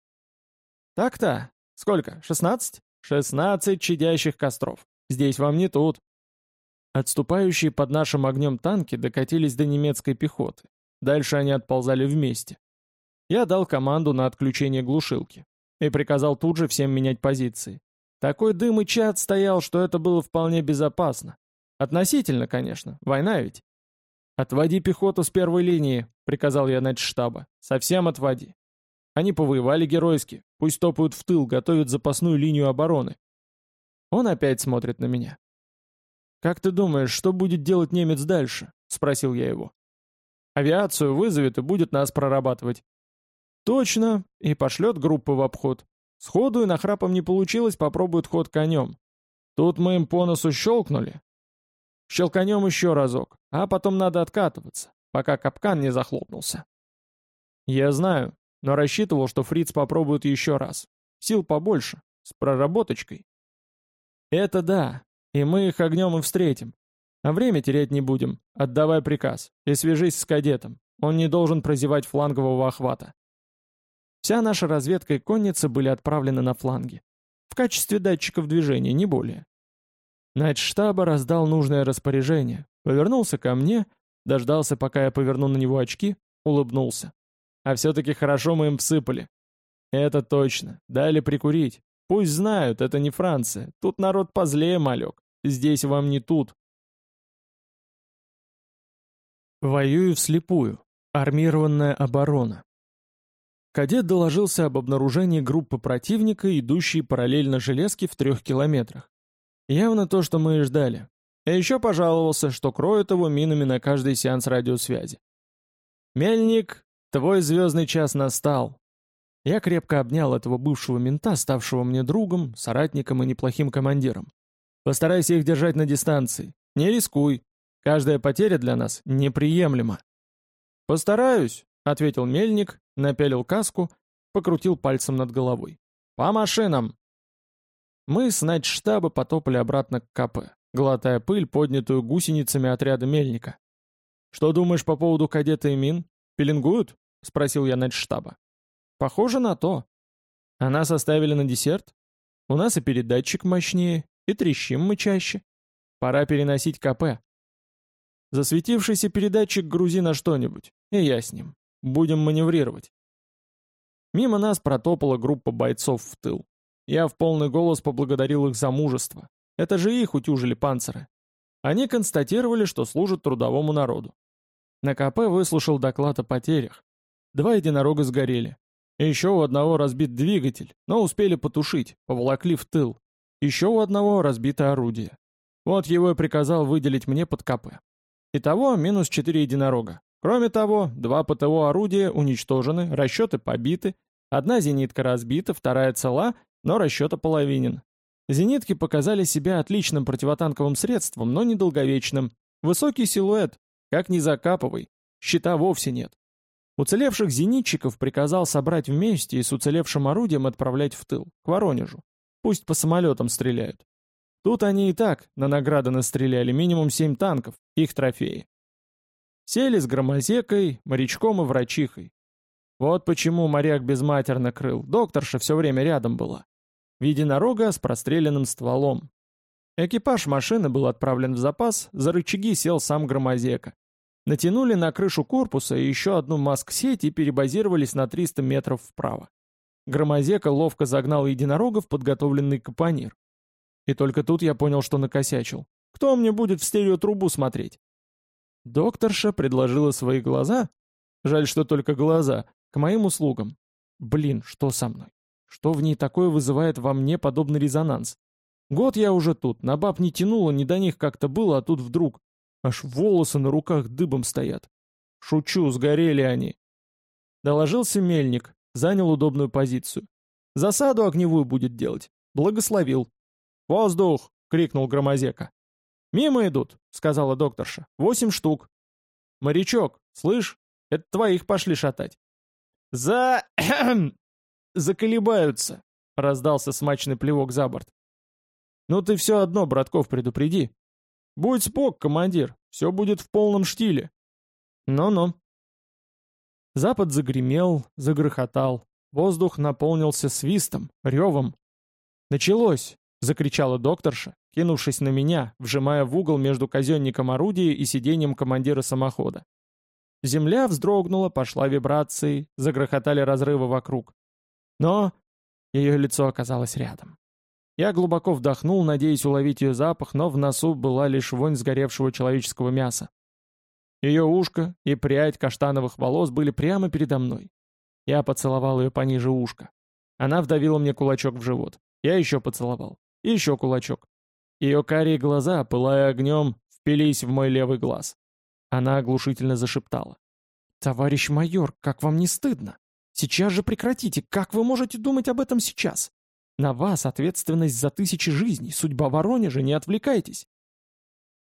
Так-то. Сколько? 16? 16 чадящих костров. Здесь вам не тут. Отступающие под нашим огнем танки докатились до немецкой пехоты. Дальше они отползали вместе. Я дал команду на отключение глушилки и приказал тут же всем менять позиции. Такой дым и чад стоял, что это было вполне безопасно. Относительно, конечно, война ведь. «Отводи пехоту с первой линии», — приказал я штаба. «Совсем отводи. Они повоевали геройски, пусть топают в тыл, готовят запасную линию обороны». Он опять смотрит на меня. «Как ты думаешь, что будет делать немец дальше?» — спросил я его. «Авиацию вызовет и будет нас прорабатывать». «Точно, и пошлет группы в обход. Сходу и нахрапом не получилось, попробуют ход конем. Тут мы им по носу щелкнули. Щелканем еще разок, а потом надо откатываться, пока капкан не захлопнулся. Я знаю, но рассчитывал, что фриц попробует еще раз. Сил побольше, с проработочкой. Это да, и мы их огнем и встретим. А время терять не будем, отдавай приказ, и свяжись с кадетом, он не должен прозевать флангового охвата. Вся наша разведка и конница были отправлены на фланги. В качестве датчиков движения, не более. штаба раздал нужное распоряжение, повернулся ко мне, дождался, пока я поверну на него очки, улыбнулся. А все-таки хорошо мы им всыпали. Это точно. Дали прикурить. Пусть знают, это не Франция. Тут народ позлее, малек. Здесь вам не тут. Воюю вслепую. Армированная оборона. Кадет доложился об обнаружении группы противника, идущей параллельно железке в трех километрах. Явно то, что мы и ждали. А еще пожаловался, что кроют его минами на каждый сеанс радиосвязи. «Мельник, твой звездный час настал!» Я крепко обнял этого бывшего мента, ставшего мне другом, соратником и неплохим командиром. «Постарайся их держать на дистанции. Не рискуй. Каждая потеря для нас неприемлема». «Постараюсь», — ответил мельник, напялил каску, покрутил пальцем над головой. «По машинам!» Мы с штаба потопали обратно к КП, глотая пыль, поднятую гусеницами отряда мельника. «Что думаешь по поводу кадета и мин? Пеленгуют?» — спросил я штаба. «Похоже на то. А нас оставили на десерт? У нас и передатчик мощнее, и трещим мы чаще. Пора переносить КП. Засветившийся передатчик грузи на что-нибудь, и я с ним. Будем маневрировать». Мимо нас протопала группа бойцов в тыл. Я в полный голос поблагодарил их за мужество. Это же их утюжили панциры. Они констатировали, что служат трудовому народу. На КП выслушал доклад о потерях. Два единорога сгорели. Еще у одного разбит двигатель, но успели потушить, поволокли в тыл. Еще у одного разбито орудие. Вот его и приказал выделить мне под КП. Итого минус четыре единорога. Кроме того, два ПТО орудия уничтожены, расчеты побиты, одна зенитка разбита, вторая цела, но расчет ополовинен. Зенитки показали себя отличным противотанковым средством, но недолговечным. Высокий силуэт, как не закапывай, щита вовсе нет. Уцелевших зенитчиков приказал собрать вместе и с уцелевшим орудием отправлять в тыл, к Воронежу. Пусть по самолетам стреляют. Тут они и так на награды настреляли минимум семь танков, их трофеи. Сели с громозекой, морячком и врачихой. Вот почему моряк безматерно крыл, докторша все время рядом была в единорога с простреленным стволом. Экипаж машины был отправлен в запас, за рычаги сел сам Громозека. Натянули на крышу корпуса еще одну маск-сеть и перебазировались на 300 метров вправо. Громозека ловко загнал единорога в подготовленный капонир. И только тут я понял, что накосячил. Кто мне будет в стереотрубу смотреть? Докторша предложила свои глаза, жаль, что только глаза, к моим услугам. Блин, что со мной? Что в ней такое вызывает во мне подобный резонанс? Год я уже тут, на баб не тянуло, не до них как-то было, а тут вдруг. Аж волосы на руках дыбом стоят. Шучу, сгорели они. Доложился мельник, занял удобную позицию. Засаду огневую будет делать. Благословил. «Воздух!» — крикнул Громозека. «Мимо идут», — сказала докторша. «Восемь штук». «Морячок, слышь, это твоих пошли шатать». «За... [coughs] заколебаются», — раздался смачный плевок за борт. «Ну ты все одно, братков, предупреди. Будь спок, командир, все будет в полном штиле». «Ну-ну». Запад загремел, загрохотал. Воздух наполнился свистом, ревом. «Началось!» — закричала докторша, кинувшись на меня, вжимая в угол между казенником орудия и сиденьем командира самохода. Земля вздрогнула, пошла вибрацией, загрохотали разрывы вокруг. Но ее лицо оказалось рядом. Я глубоко вдохнул, надеясь уловить ее запах, но в носу была лишь вонь сгоревшего человеческого мяса. Ее ушко и прядь каштановых волос были прямо передо мной. Я поцеловал ее пониже ушка. Она вдавила мне кулачок в живот. Я еще поцеловал. И еще кулачок. Ее карие глаза, пылая огнем, впились в мой левый глаз. Она оглушительно зашептала. «Товарищ майор, как вам не стыдно?» Сейчас же прекратите! Как вы можете думать об этом сейчас? На вас ответственность за тысячи жизней, судьба Воронежа, не отвлекайтесь!»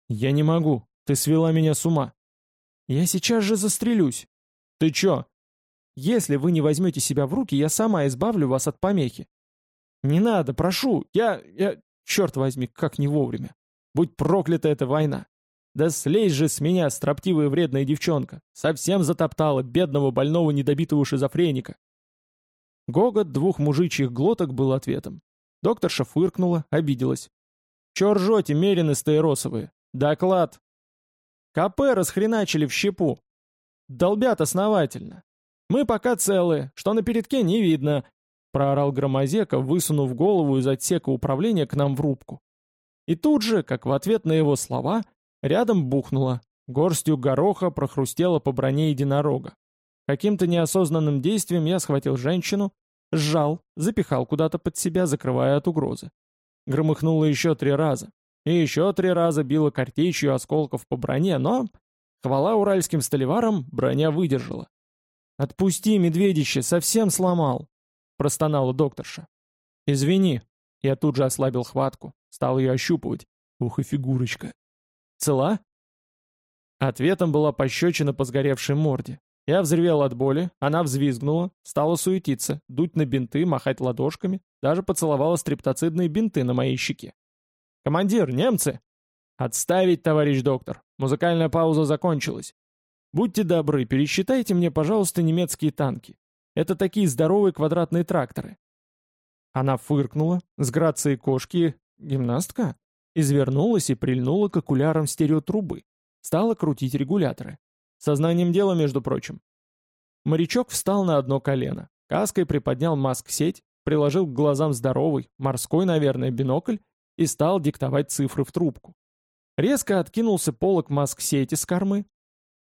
«Я не могу. Ты свела меня с ума». «Я сейчас же застрелюсь». «Ты чё?» «Если вы не возьмете себя в руки, я сама избавлю вас от помехи». «Не надо, прошу. Я... я... Черт возьми, как не вовремя. Будь проклята эта война. Да слезь же с меня, строптивая вредная девчонка. Совсем затоптала бедного больного недобитого шизофреника. Гогот двух мужичьих глоток был ответом. Докторша фыркнула, обиделась. «Чё ржете, мерины стаиросовые? Доклад!» КП расхреначили в щепу. Долбят основательно. Мы пока целые, что на передке не видно, проорал Громозека, высунув голову из отсека управления к нам в рубку. И тут же, как в ответ на его слова, Рядом бухнуло. Горстью гороха прохрустело по броне единорога. Каким-то неосознанным действием я схватил женщину, сжал, запихал куда-то под себя, закрывая от угрозы. громыхнуло еще три раза. И еще три раза било картечью осколков по броне, но, хвала уральским столеварам, броня выдержала. «Отпусти, медведище, совсем сломал!» — простонала докторша. «Извини». Я тут же ослабил хватку, стал ее ощупывать. Ух и фигурочка. «Цела?» Ответом была пощечина по сгоревшей морде. Я взревел от боли, она взвизгнула, стала суетиться, дуть на бинты, махать ладошками, даже поцеловала стриптоцидные бинты на моей щеке. «Командир, немцы!» «Отставить, товарищ доктор. Музыкальная пауза закончилась. Будьте добры, пересчитайте мне, пожалуйста, немецкие танки. Это такие здоровые квадратные тракторы». Она фыркнула, с грацией кошки, гимнастка, извернулась и прильнула к окулярам стереотрубы. Стала крутить регуляторы. Сознанием дела, между прочим. Морячок встал на одно колено, каской приподнял маск-сеть, приложил к глазам здоровый, морской, наверное, бинокль и стал диктовать цифры в трубку. Резко откинулся полок маск-сети с кормы.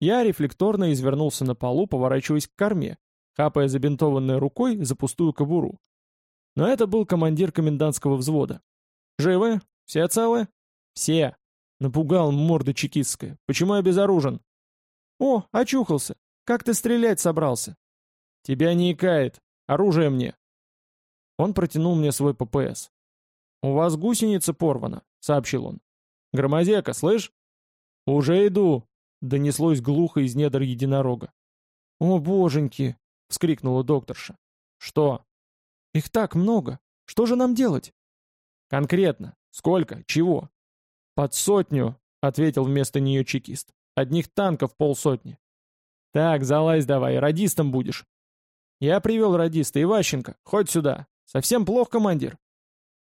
Я рефлекторно извернулся на полу, поворачиваясь к корме, хапая забинтованной рукой за пустую кобуру. Но это был командир комендантского взвода. «Живы? Все целы?» «Все!» Напугал морда чекистская. «Почему я безоружен?» «О, очухался! Как ты стрелять собрался?» «Тебя не икает. Оружие мне!» Он протянул мне свой ППС. «У вас гусеница порвана», — сообщил он. «Громозека, слышь?» «Уже иду», — донеслось глухо из недр единорога. «О, боженьки!» — вскрикнула докторша. «Что?» «Их так много. Что же нам делать?» «Конкретно. Сколько? Чего?» «Под сотню», — ответил вместо нее чекист. Одних танков полсотни. Так, залазь давай, радистом будешь. Я привел радиста, Иващенко, хоть сюда. Совсем плохо, командир.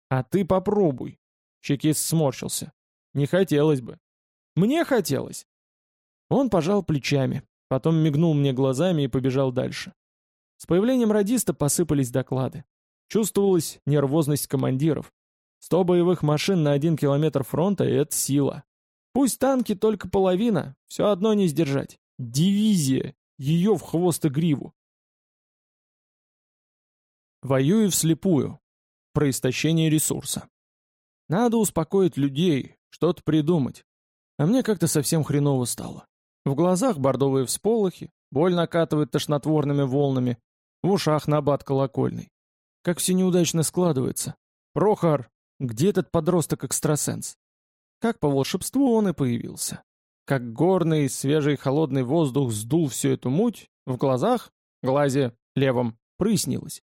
А ты попробуй. Чекист сморщился. Не хотелось бы. Мне хотелось. Он пожал плечами, потом мигнул мне глазами и побежал дальше. С появлением радиста посыпались доклады. Чувствовалась нервозность командиров. Сто боевых машин на один километр фронта — это сила. Пусть танки только половина, все одно не сдержать. Дивизия, ее в хвост и гриву. Воюю вслепую. Про истощение ресурса. Надо успокоить людей, что-то придумать. А мне как-то совсем хреново стало. В глазах бордовые всполохи, боль накатывает тошнотворными волнами, в ушах набат колокольный. Как все неудачно складывается. Прохор, где этот подросток-экстрасенс? Как по волшебству он и появился. Как горный, свежий, холодный воздух сдул всю эту муть, в глазах, глазе, левом, прыснилось.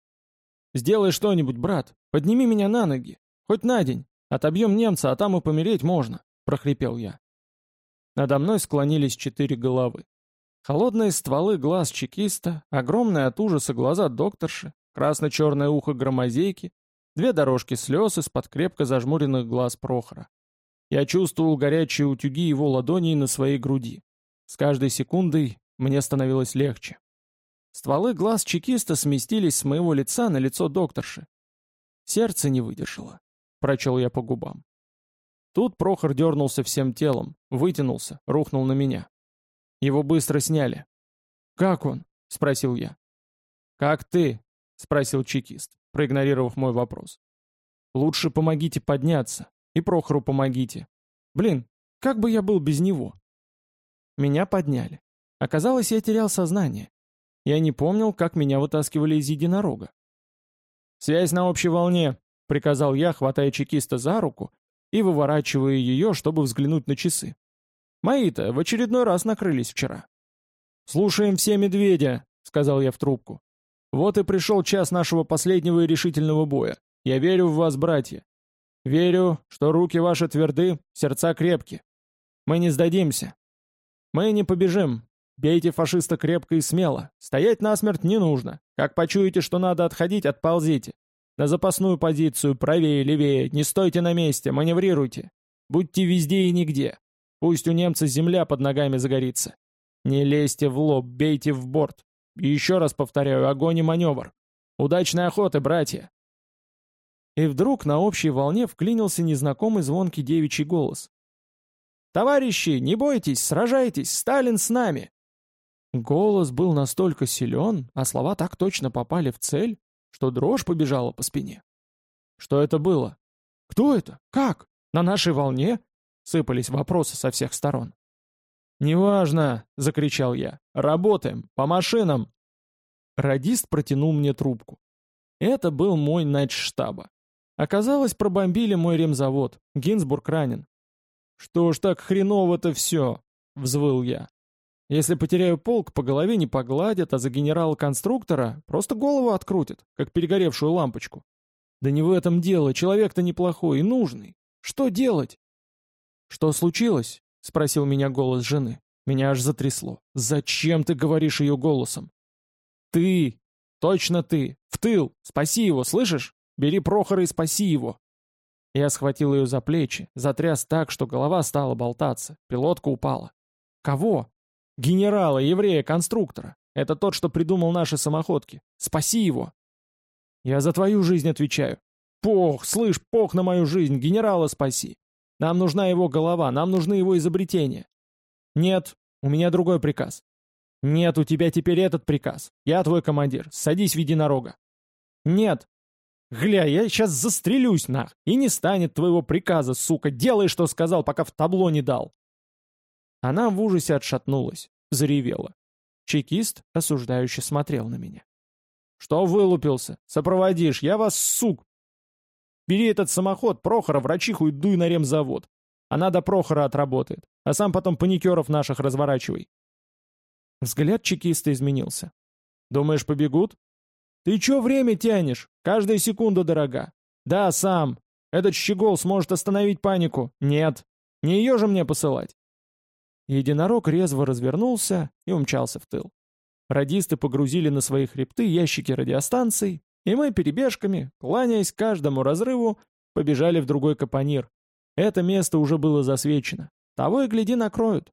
«Сделай что-нибудь, брат, подними меня на ноги, хоть на день, отобьем немца, а там и помереть можно», — прохрипел я. Надо мной склонились четыре головы. Холодные стволы глаз чекиста, огромные от ужаса глаза докторши, красно-черное ухо громозейки, две дорожки слез из-под крепко зажмуренных глаз Прохора. Я чувствовал горячие утюги его ладоней на своей груди. С каждой секундой мне становилось легче. Стволы глаз чекиста сместились с моего лица на лицо докторши. Сердце не выдержало. Прочел я по губам. Тут Прохор дернулся всем телом, вытянулся, рухнул на меня. Его быстро сняли. «Как он?» — спросил я. «Как ты?» — спросил чекист, проигнорировав мой вопрос. «Лучше помогите подняться. И Прохору помогите. Блин, как бы я был без него? Меня подняли. Оказалось, я терял сознание. Я не помнил, как меня вытаскивали из единорога. «Связь на общей волне», — приказал я, хватая чекиста за руку и выворачивая ее, чтобы взглянуть на часы. «Мои-то в очередной раз накрылись вчера». «Слушаем все медведя», — сказал я в трубку. «Вот и пришел час нашего последнего и решительного боя. Я верю в вас, братья. Верю, что руки ваши тверды, сердца крепки. Мы не сдадимся. Мы не побежим. Бейте фашиста крепко и смело. Стоять насмерть не нужно. Как почуете, что надо отходить, отползите. На запасную позицию, правее, левее. Не стойте на месте, маневрируйте. Будьте везде и нигде. Пусть у немца земля под ногами загорится. Не лезьте в лоб, бейте в борт. И еще раз повторяю, огонь и маневр. Удачной охоты, братья! И вдруг на общей волне вклинился незнакомый звонкий девичий голос. «Товарищи, не бойтесь, сражайтесь, Сталин с нами!» Голос был настолько силен, а слова так точно попали в цель, что дрожь побежала по спине. Что это было? Кто это? Как? На нашей волне?» Сыпались вопросы со всех сторон. «Неважно!» — закричал я. «Работаем! По машинам!» Радист протянул мне трубку. Это был мой штаба. Оказалось, пробомбили мой ремзавод. Гинзбург ранен. «Что ж так хреново-то все?» — взвыл я. «Если потеряю полк, по голове не погладят, а за генерала-конструктора просто голову открутят, как перегоревшую лампочку. Да не в этом дело, человек-то неплохой и нужный. Что делать?» «Что случилось?» — спросил меня голос жены. Меня аж затрясло. «Зачем ты говоришь ее голосом?» «Ты! Точно ты! В тыл! Спаси его, слышишь? Бери Прохора и спаси его!» Я схватил ее за плечи, затряс так, что голова стала болтаться, пилотка упала. «Кого?» «Генерала, еврея, конструктора. Это тот, что придумал наши самоходки. Спаси его!» «Я за твою жизнь отвечаю. Пох, слышь, пох на мою жизнь, генерала спаси. Нам нужна его голова, нам нужны его изобретения. Нет, у меня другой приказ. Нет, у тебя теперь этот приказ. Я твой командир. Садись в единорога. Нет. Гля, я сейчас застрелюсь, нах. И не станет твоего приказа, сука. Делай, что сказал, пока в табло не дал. Она в ужасе отшатнулась, заревела. Чекист осуждающе смотрел на меня. «Что вылупился? Сопроводишь, я вас, сук, Бери этот самоход, Прохора, врачиху и дуй на ремзавод. Она до Прохора отработает, а сам потом паникеров наших разворачивай. Взгляд чекиста изменился. Думаешь, побегут? Ты чё время тянешь? Каждая секунда дорога. Да, сам. Этот щегол сможет остановить панику. Нет. Не ее же мне посылать. Единорог резво развернулся и умчался в тыл. Радисты погрузили на свои хребты ящики радиостанций, и мы перебежками, кланяясь каждому разрыву, побежали в другой капонир. Это место уже было засвечено. Того и гляди накроют.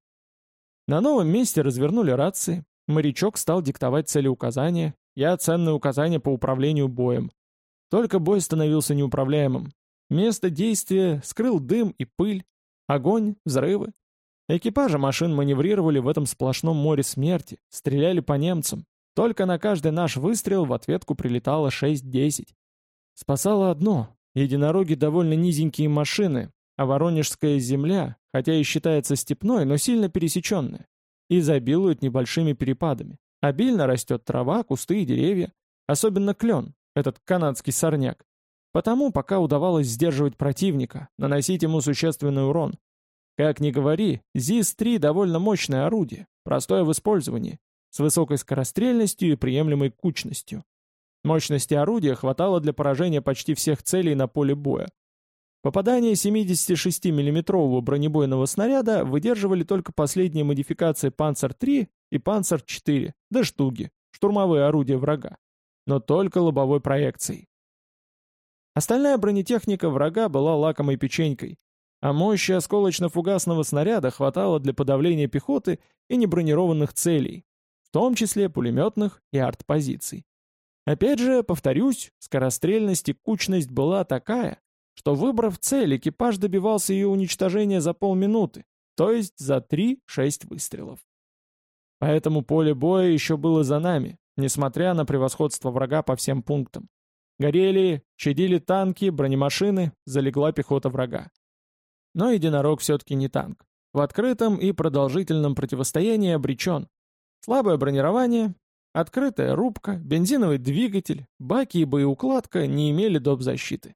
На новом месте развернули рации. Морячок стал диктовать целеуказания. Я ценные указания по управлению боем. Только бой становился неуправляемым. Место действия скрыл дым и пыль, огонь, взрывы. Экипажи машин маневрировали в этом сплошном море смерти, стреляли по немцам, только на каждый наш выстрел в ответку прилетало 6-10. Спасало одно — единороги довольно низенькие машины, а Воронежская земля, хотя и считается степной, но сильно пересеченная, изобилует небольшими перепадами. Обильно растет трава, кусты и деревья, особенно клен, этот канадский сорняк. Потому пока удавалось сдерживать противника, наносить ему существенный урон. Как ни говори, ЗИС-3 довольно мощное орудие, простое в использовании, с высокой скорострельностью и приемлемой кучностью. Мощности орудия хватало для поражения почти всех целей на поле боя. Попадание 76 миллиметрового бронебойного снаряда выдерживали только последние модификации «Панцер-3» и «Панцер-4», да «Штуги», штурмовые орудия врага, но только лобовой проекцией. Остальная бронетехника врага была лакомой печенькой, а мощи осколочно-фугасного снаряда хватало для подавления пехоты и небронированных целей, том числе пулеметных и артпозиций. Опять же, повторюсь, скорострельность и кучность была такая, что выбрав цель, экипаж добивался ее уничтожения за полминуты, то есть за 3-6 выстрелов. Поэтому поле боя еще было за нами, несмотря на превосходство врага по всем пунктам. Горели, чадили танки, бронемашины, залегла пехота врага. Но единорог все-таки не танк. В открытом и продолжительном противостоянии обречен. Слабое бронирование, открытая рубка, бензиновый двигатель, баки и боеукладка не имели доп. защиты.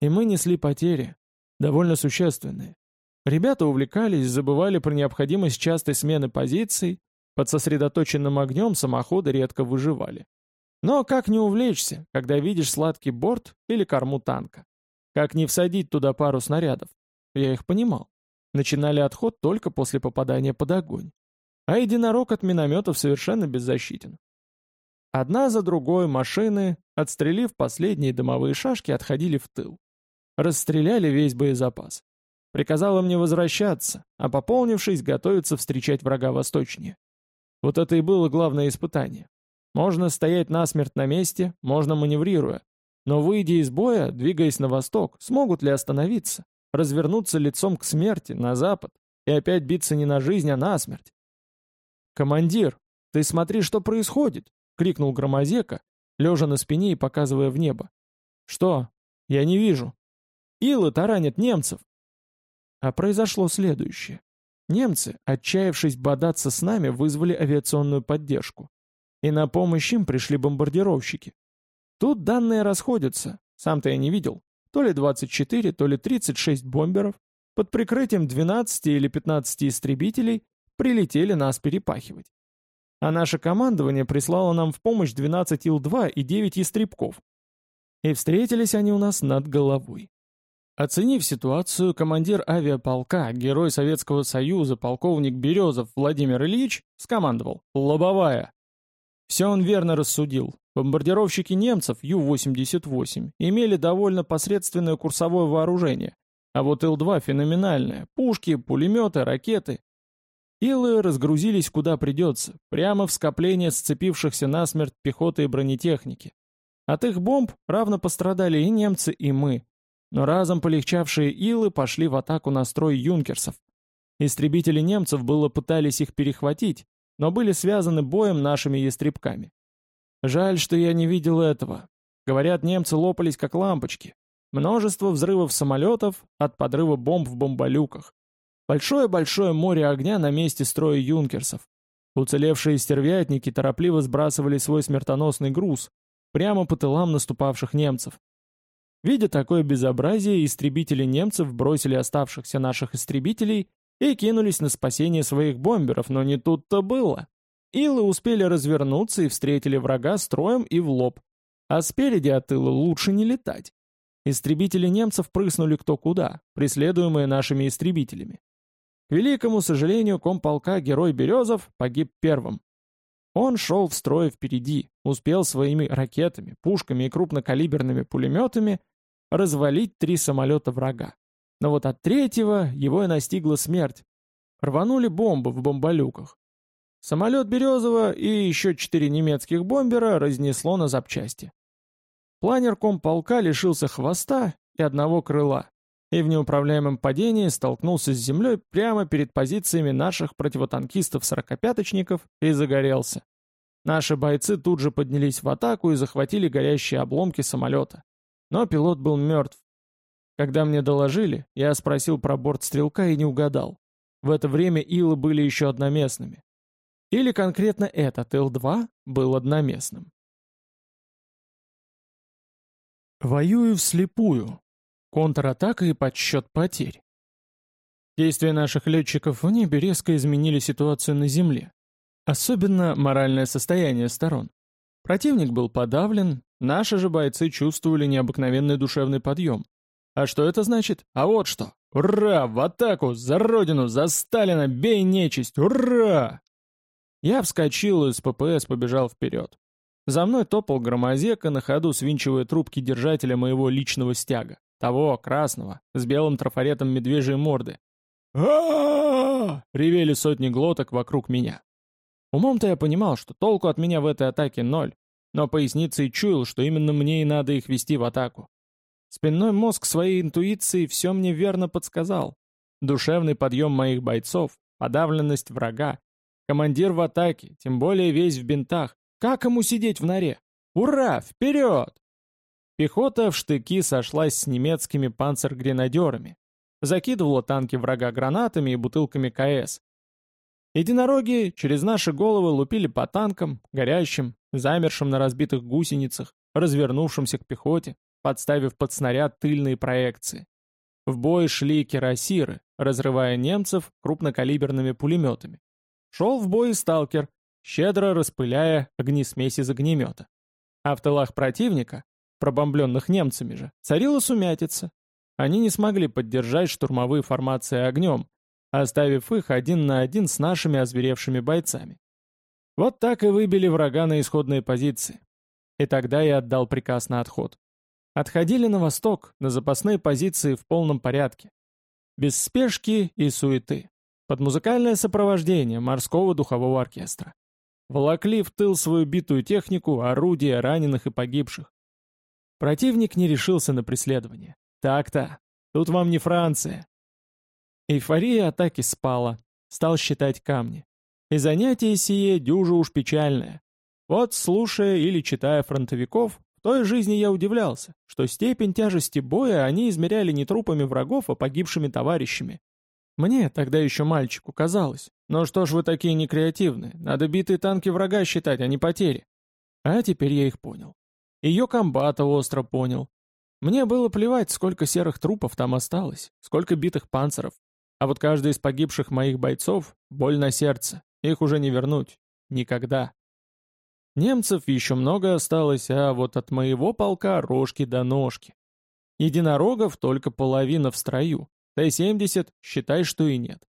И мы несли потери, довольно существенные. Ребята увлекались, забывали про необходимость частой смены позиций, под сосредоточенным огнем самоходы редко выживали. Но как не увлечься, когда видишь сладкий борт или корму танка? Как не всадить туда пару снарядов? Я их понимал. Начинали отход только после попадания под огонь а единорог от минометов совершенно беззащитен. Одна за другой машины, отстрелив последние дымовые шашки, отходили в тыл. Расстреляли весь боезапас. Приказала мне возвращаться, а пополнившись, готовиться встречать врага восточнее. Вот это и было главное испытание. Можно стоять насмерть на месте, можно маневрируя. Но выйдя из боя, двигаясь на восток, смогут ли остановиться, развернуться лицом к смерти, на запад, и опять биться не на жизнь, а на смерть? «Командир, ты смотри, что происходит!» — крикнул Громозека, лежа на спине и показывая в небо. «Что? Я не вижу». Илы таранят немцев!» А произошло следующее. Немцы, отчаявшись бодаться с нами, вызвали авиационную поддержку. И на помощь им пришли бомбардировщики. Тут данные расходятся, сам-то я не видел. То ли 24, то ли 36 бомберов под прикрытием 12 или 15 истребителей прилетели нас перепахивать. А наше командование прислало нам в помощь 12 Ил-2 и 9 истребков. И встретились они у нас над головой. Оценив ситуацию, командир авиаполка, герой Советского Союза, полковник Березов Владимир Ильич, скомандовал «Лобовая». Все он верно рассудил. Бомбардировщики немцев Ю-88 имели довольно посредственное курсовое вооружение, а вот Ил-2 феноменальное. Пушки, пулеметы, ракеты. Илы разгрузились куда придется, прямо в скопление сцепившихся насмерть пехоты и бронетехники. От их бомб равно пострадали и немцы, и мы. Но разом полегчавшие илы пошли в атаку на строй юнкерсов. Истребители немцев было пытались их перехватить, но были связаны боем нашими ястребками. Жаль, что я не видел этого. Говорят, немцы лопались как лампочки. Множество взрывов самолетов от подрыва бомб в бомболюках. Большое-большое море огня на месте строя юнкерсов. Уцелевшие стервятники торопливо сбрасывали свой смертоносный груз прямо по тылам наступавших немцев. Видя такое безобразие, истребители немцев бросили оставшихся наших истребителей и кинулись на спасение своих бомберов, но не тут-то было. Илы успели развернуться и встретили врага строем и в лоб. А спереди от Ила лучше не летать. Истребители немцев прыснули кто куда, преследуемые нашими истребителями. Великому сожалению, комполка герой Березов погиб первым. Он шел в строй впереди, успел своими ракетами, пушками и крупнокалиберными пулеметами развалить три самолета врага. Но вот от третьего его и настигла смерть. Рванули бомбы в бомболюках. Самолет Березова и еще четыре немецких бомбера разнесло на запчасти. Планер комполка лишился хвоста и одного крыла, и в неуправляемом падении столкнулся с землей прямо перед позициями наших противотанкистов-сорокопяточников и загорелся. Наши бойцы тут же поднялись в атаку и захватили горящие обломки самолета. Но пилот был мертв. Когда мне доложили, я спросил про борт стрелка и не угадал. В это время Илы были еще одноместными. Или конкретно этот Ил-2 был одноместным. Воюю вслепую. Контратака и подсчет потерь. Действия наших летчиков в небе резко изменили ситуацию на Земле. Особенно моральное состояние сторон. Противник был подавлен, наши же бойцы чувствовали необыкновенный душевный подъем. А что это значит? А вот что. Ура! В атаку! За родину! За Сталина! Бей нечисть! Ура! Я вскочил и с ППС побежал вперед. За мной топал громозека, на ходу свинчивая трубки держателя моего личного стяга. Того, красного, с белым трафаретом медвежьей морды. а ревели сотни глоток вокруг меня. Умом-то я понимал, что толку от меня в этой атаке ноль, но поясницей чуял, что именно мне и надо их вести в атаку. Спинной мозг своей интуицией все мне верно подсказал. Душевный подъем моих бойцов, подавленность врага, командир в атаке, тем более весь в бинтах, как ему сидеть в норе? Ура! Вперед! Пехота в штыки сошлась с немецкими панцергренадерами. Закидывала танки врага гранатами и бутылками КС. Единороги через наши головы лупили по танкам, горящим, замершим на разбитых гусеницах, развернувшимся к пехоте, подставив под снаряд тыльные проекции. В бой шли кирасиры, разрывая немцев крупнокалиберными пулеметами. Шел в бой сталкер, щедро распыляя огни смеси из огнемета. А в тылах противника, пробомбленных немцами же, царила сумятица. Они не смогли поддержать штурмовые формации огнем, оставив их один на один с нашими озверевшими бойцами. Вот так и выбили врага на исходные позиции. И тогда я отдал приказ на отход. Отходили на восток, на запасные позиции в полном порядке. Без спешки и суеты. Под музыкальное сопровождение морского духового оркестра волокли в тыл свою битую технику, орудия, раненых и погибших. Противник не решился на преследование. Так-то, тут вам не Франция. Эйфория атаки спала, стал считать камни. И занятие сие дюже уж печальное. Вот, слушая или читая фронтовиков, В той жизни я удивлялся, что степень тяжести боя они измеряли не трупами врагов, а погибшими товарищами. Мне, тогда еще мальчику, казалось, ну что ж вы такие некреативные, надо битые танки врага считать, а не потери. А теперь я их понял. Ее комбата остро понял. Мне было плевать, сколько серых трупов там осталось, сколько битых панциров. А вот каждый из погибших моих бойцов — боль на сердце. Их уже не вернуть. Никогда. Немцев еще много осталось, а вот от моего полка рожки до ножки. Единорогов только половина в строю. Т-70 считай, что и нет.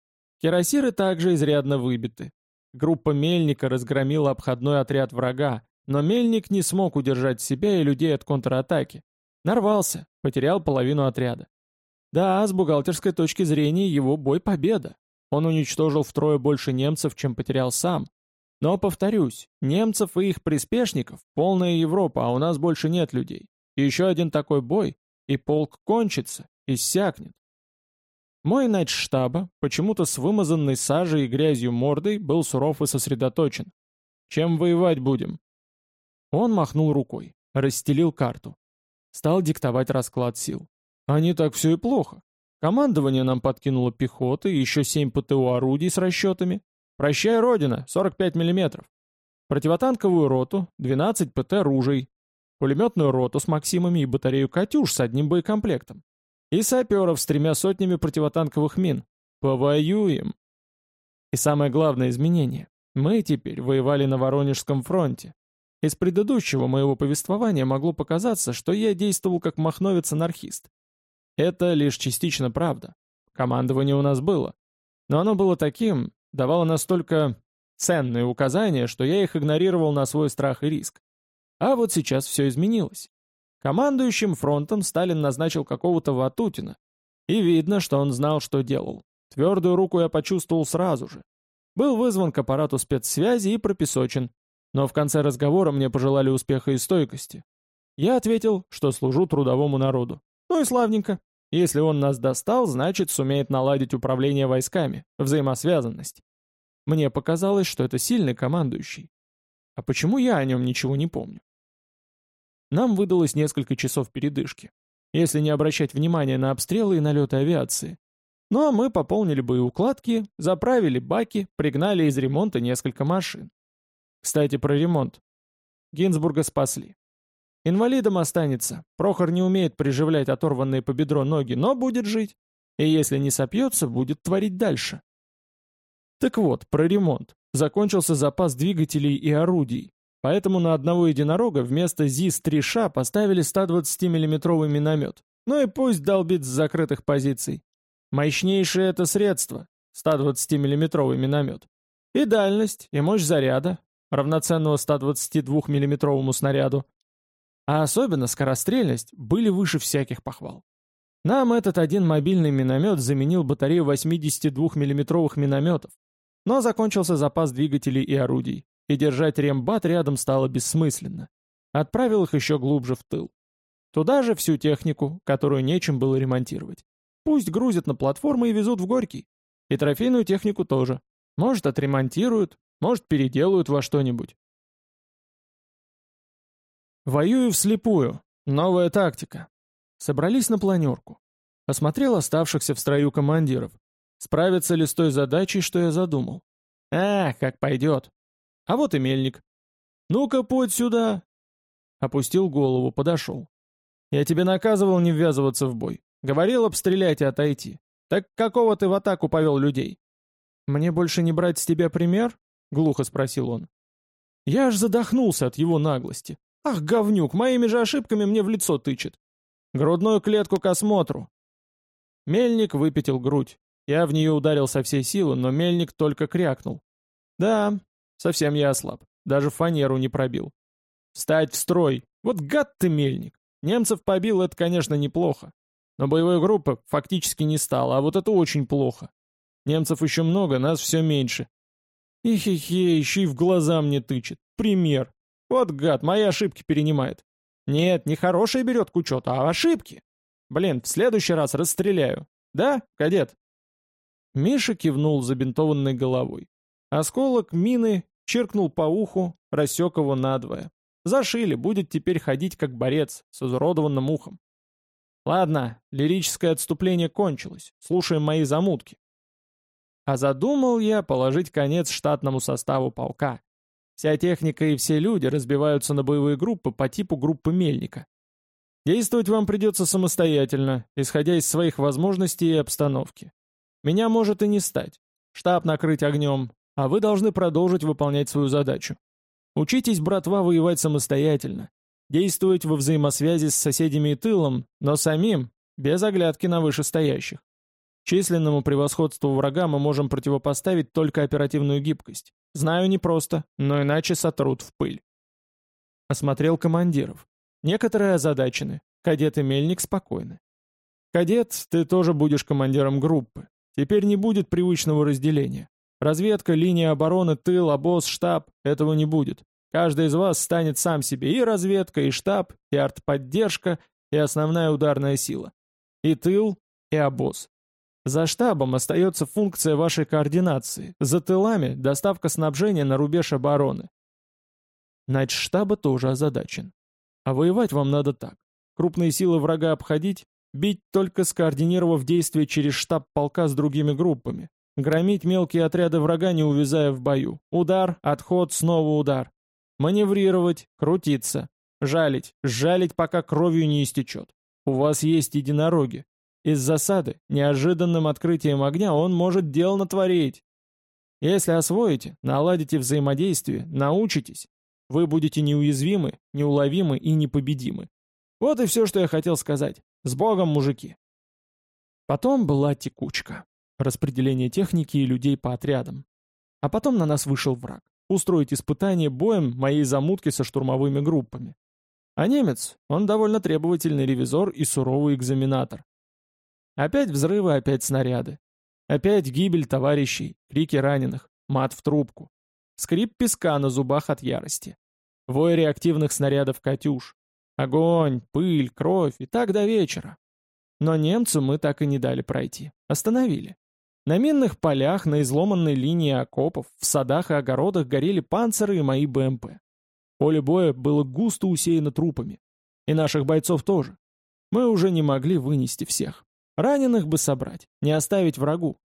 Кирасиры также изрядно выбиты. Группа Мельника разгромила обходной отряд врага, но Мельник не смог удержать себя и людей от контратаки. Нарвался, потерял половину отряда. Да, с бухгалтерской точки зрения его бой победа. Он уничтожил втрое больше немцев, чем потерял сам, но, повторюсь, немцев и их приспешников полная Европа, а у нас больше нет людей. Еще один такой бой, и полк кончится, иссякнет. Мой штаба, почему-то с вымазанной сажей и грязью мордой, был суров и сосредоточен. Чем воевать будем? Он махнул рукой, расстелил карту. Стал диктовать расклад сил. А не так все и плохо. Командование нам подкинуло пехоты, еще семь ПТУ орудий с расчетами, Прощай, Родина, 45 мм. Противотанковую роту, 12 ПТ ружей. Пулеметную роту с Максимами и батарею «Катюш» с одним боекомплектом. И саперов с тремя сотнями противотанковых мин. Повоюем. И самое главное изменение. Мы теперь воевали на Воронежском фронте. Из предыдущего моего повествования могло показаться, что я действовал как махновец-анархист. Это лишь частично правда. Командование у нас было. Но оно было таким, давала настолько ценные указания, что я их игнорировал на свой страх и риск. А вот сейчас все изменилось. Командующим фронтом Сталин назначил какого-то Ватутина. И видно, что он знал, что делал. Твердую руку я почувствовал сразу же. Был вызван к аппарату спецсвязи и пропесочен. Но в конце разговора мне пожелали успеха и стойкости. Я ответил, что служу трудовому народу. Ну и славненько. Если он нас достал, значит сумеет наладить управление войсками, взаимосвязанность. Мне показалось, что это сильный командующий. А почему я о нем ничего не помню? Нам выдалось несколько часов передышки, если не обращать внимания на обстрелы и налеты авиации. Ну а мы пополнили боеукладки, заправили баки, пригнали из ремонта несколько машин. Кстати, про ремонт. Гинзбурга спасли. Инвалидом останется. Прохор не умеет приживлять оторванные по бедро ноги, но будет жить. И если не сопьется, будет творить дальше. Так вот, про ремонт. Закончился запас двигателей и орудий. Поэтому на одного единорога вместо ЗИС-3Ш поставили 120 миллиметровый миномет. Ну и пусть долбит с закрытых позиций. Мощнейшее это средство, 120 миллиметровый миномет. И дальность, и мощь заряда, равноценного 122 миллиметровому снаряду, а особенно скорострельность, были выше всяких похвал. Нам этот один мобильный миномет заменил батарею 82 миллиметровых минометов, но закончился запас двигателей и орудий, и держать рембат рядом стало бессмысленно. Отправил их еще глубже в тыл. Туда же всю технику, которую нечем было ремонтировать. Пусть грузят на платформы и везут в Горький. И трофейную технику тоже. Может, отремонтируют, может, переделают во что-нибудь. Воюю вслепую. Новая тактика. Собрались на планерку. Осмотрел оставшихся в строю командиров. Справится ли с той задачей, что я задумал? А, как пойдет. А вот и мельник. Ну-ка, подь сюда. Опустил голову, подошел. Я тебе наказывал не ввязываться в бой. Говорил обстрелять и отойти. Так какого ты в атаку повел людей? Мне больше не брать с тебя пример? Глухо спросил он. Я аж задохнулся от его наглости. Ах, говнюк, моими же ошибками мне в лицо тычет. Грудную клетку к осмотру. Мельник выпятил грудь. Я в нее ударил со всей силы, но мельник только крякнул. Да, совсем я ослаб. Даже фанеру не пробил. Встать в строй. Вот гад ты, мельник. Немцев побил, это, конечно, неплохо. Но боевой группы фактически не стало, а вот это очень плохо. Немцев еще много, нас все меньше. Ихе-хе, еще и в глаза мне тычет. Пример. Вот гад, мои ошибки перенимает. Нет, не хорошие берет к учету, а ошибки. Блин, в следующий раз расстреляю. Да, кадет?» Миша кивнул забинтованной головой. Осколок мины чиркнул по уху, рассек его надвое. Зашили, будет теперь ходить как борец с изуродованным ухом. Ладно, лирическое отступление кончилось, слушаем мои замутки. А задумал я положить конец штатному составу полка. Вся техника и все люди разбиваются на боевые группы по типу группы Мельника. Действовать вам придется самостоятельно, исходя из своих возможностей и обстановки. Меня может и не стать. Штаб накрыть огнем, а вы должны продолжить выполнять свою задачу. Учитесь, братва, воевать самостоятельно. Действовать во взаимосвязи с соседями и тылом, но самим, без оглядки на вышестоящих. Численному превосходству врага мы можем противопоставить только оперативную гибкость. Знаю непросто, но иначе сотрут в пыль. Осмотрел командиров. Некоторые озадачены, кадет и мельник спокойны. Кадет, ты тоже будешь командиром группы. Теперь не будет привычного разделения. Разведка, линия обороны, тыл, обоз, штаб — этого не будет. Каждый из вас станет сам себе и разведка, и штаб, и артподдержка, и основная ударная сила. И тыл, и обоз. За штабом остается функция вашей координации, за тылами — доставка снабжения на рубеж обороны. Нач штаба тоже озадачен. А воевать вам надо так. Крупные силы врага обходить, бить только скоординировав действия через штаб полка с другими группами. Громить мелкие отряды врага, не увязая в бою. Удар, отход, снова удар. Маневрировать, крутиться. Жалить, жалить, пока кровью не истечет. У вас есть единороги. Из засады, неожиданным открытием огня он может дело натворить. Если освоите, наладите взаимодействие, научитесь, вы будете неуязвимы, неуловимы и непобедимы. Вот и все, что я хотел сказать. С Богом, мужики! Потом была текучка. Распределение техники и людей по отрядам. А потом на нас вышел враг. Устроить испытание боем моей замутки со штурмовыми группами. А немец, он довольно требовательный ревизор и суровый экзаменатор. Опять взрывы, опять снаряды. Опять гибель товарищей, крики раненых, мат в трубку. Скрип песка на зубах от ярости. Вой реактивных снарядов «Катюш». Огонь, пыль, кровь и так до вечера. Но немцу мы так и не дали пройти. Остановили. На минных полях, на изломанной линии окопов, в садах и огородах горели панциры и мои БМП. Поле боя было густо усеяно трупами. И наших бойцов тоже. Мы уже не могли вынести всех. Раненых бы собрать, не оставить врагу.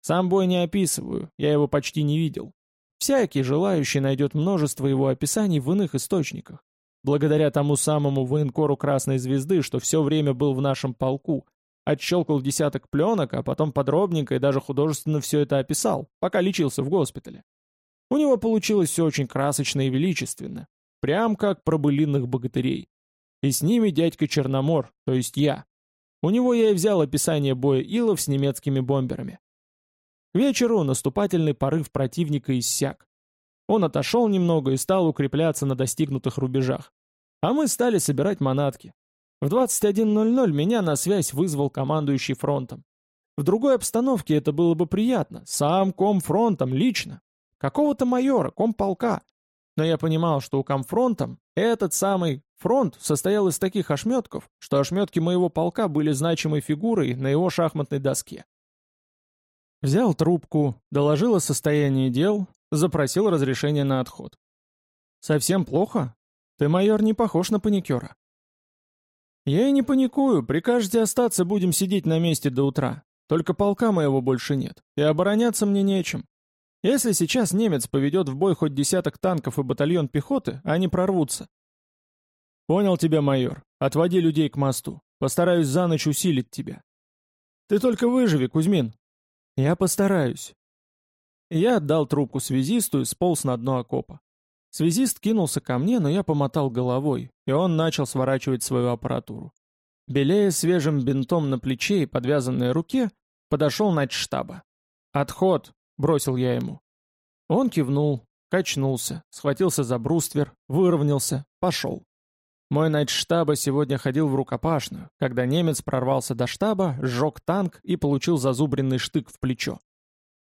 Сам бой не описываю, я его почти не видел. Всякий желающий найдет множество его описаний в иных источниках. Благодаря тому самому военкору Красной Звезды, что все время был в нашем полку, отщелкал десяток пленок, а потом подробненько и даже художественно все это описал, пока лечился в госпитале. У него получилось все очень красочно и величественно, прям как про былинных богатырей. И с ними дядька Черномор, то есть я. У него я и взял описание боя Илов с немецкими бомберами. К вечеру наступательный порыв противника иссяк. Он отошел немного и стал укрепляться на достигнутых рубежах. А мы стали собирать манатки. В 21.00 меня на связь вызвал командующий фронтом. В другой обстановке это было бы приятно, сам ком фронтом лично. Какого-то майора, комполка. Но я понимал, что у комфронтом этот самый фронт состоял из таких ошметков, что ошметки моего полка были значимой фигурой на его шахматной доске. Взял трубку, доложил о состоянии дел, запросил разрешение на отход. «Совсем плохо? Ты, майор, не похож на паникера». «Я и не паникую, прикажете остаться, будем сидеть на месте до утра. Только полка моего больше нет, и обороняться мне нечем. Если сейчас немец поведет в бой хоть десяток танков и батальон пехоты, они прорвутся». «Понял тебя, майор. Отводи людей к мосту. Постараюсь за ночь усилить тебя». «Ты только выживи, Кузьмин. «Я постараюсь». Я отдал трубку связисту и сполз на дно окопа. Связист кинулся ко мне, но я помотал головой, и он начал сворачивать свою аппаратуру. Белея свежим бинтом на плече и подвязанной руке, подошел штаба. «Отход!» — бросил я ему. Он кивнул, качнулся, схватился за бруствер, выровнялся, пошел. Мой штаба сегодня ходил в рукопашную, когда немец прорвался до штаба, сжег танк и получил зазубренный штык в плечо.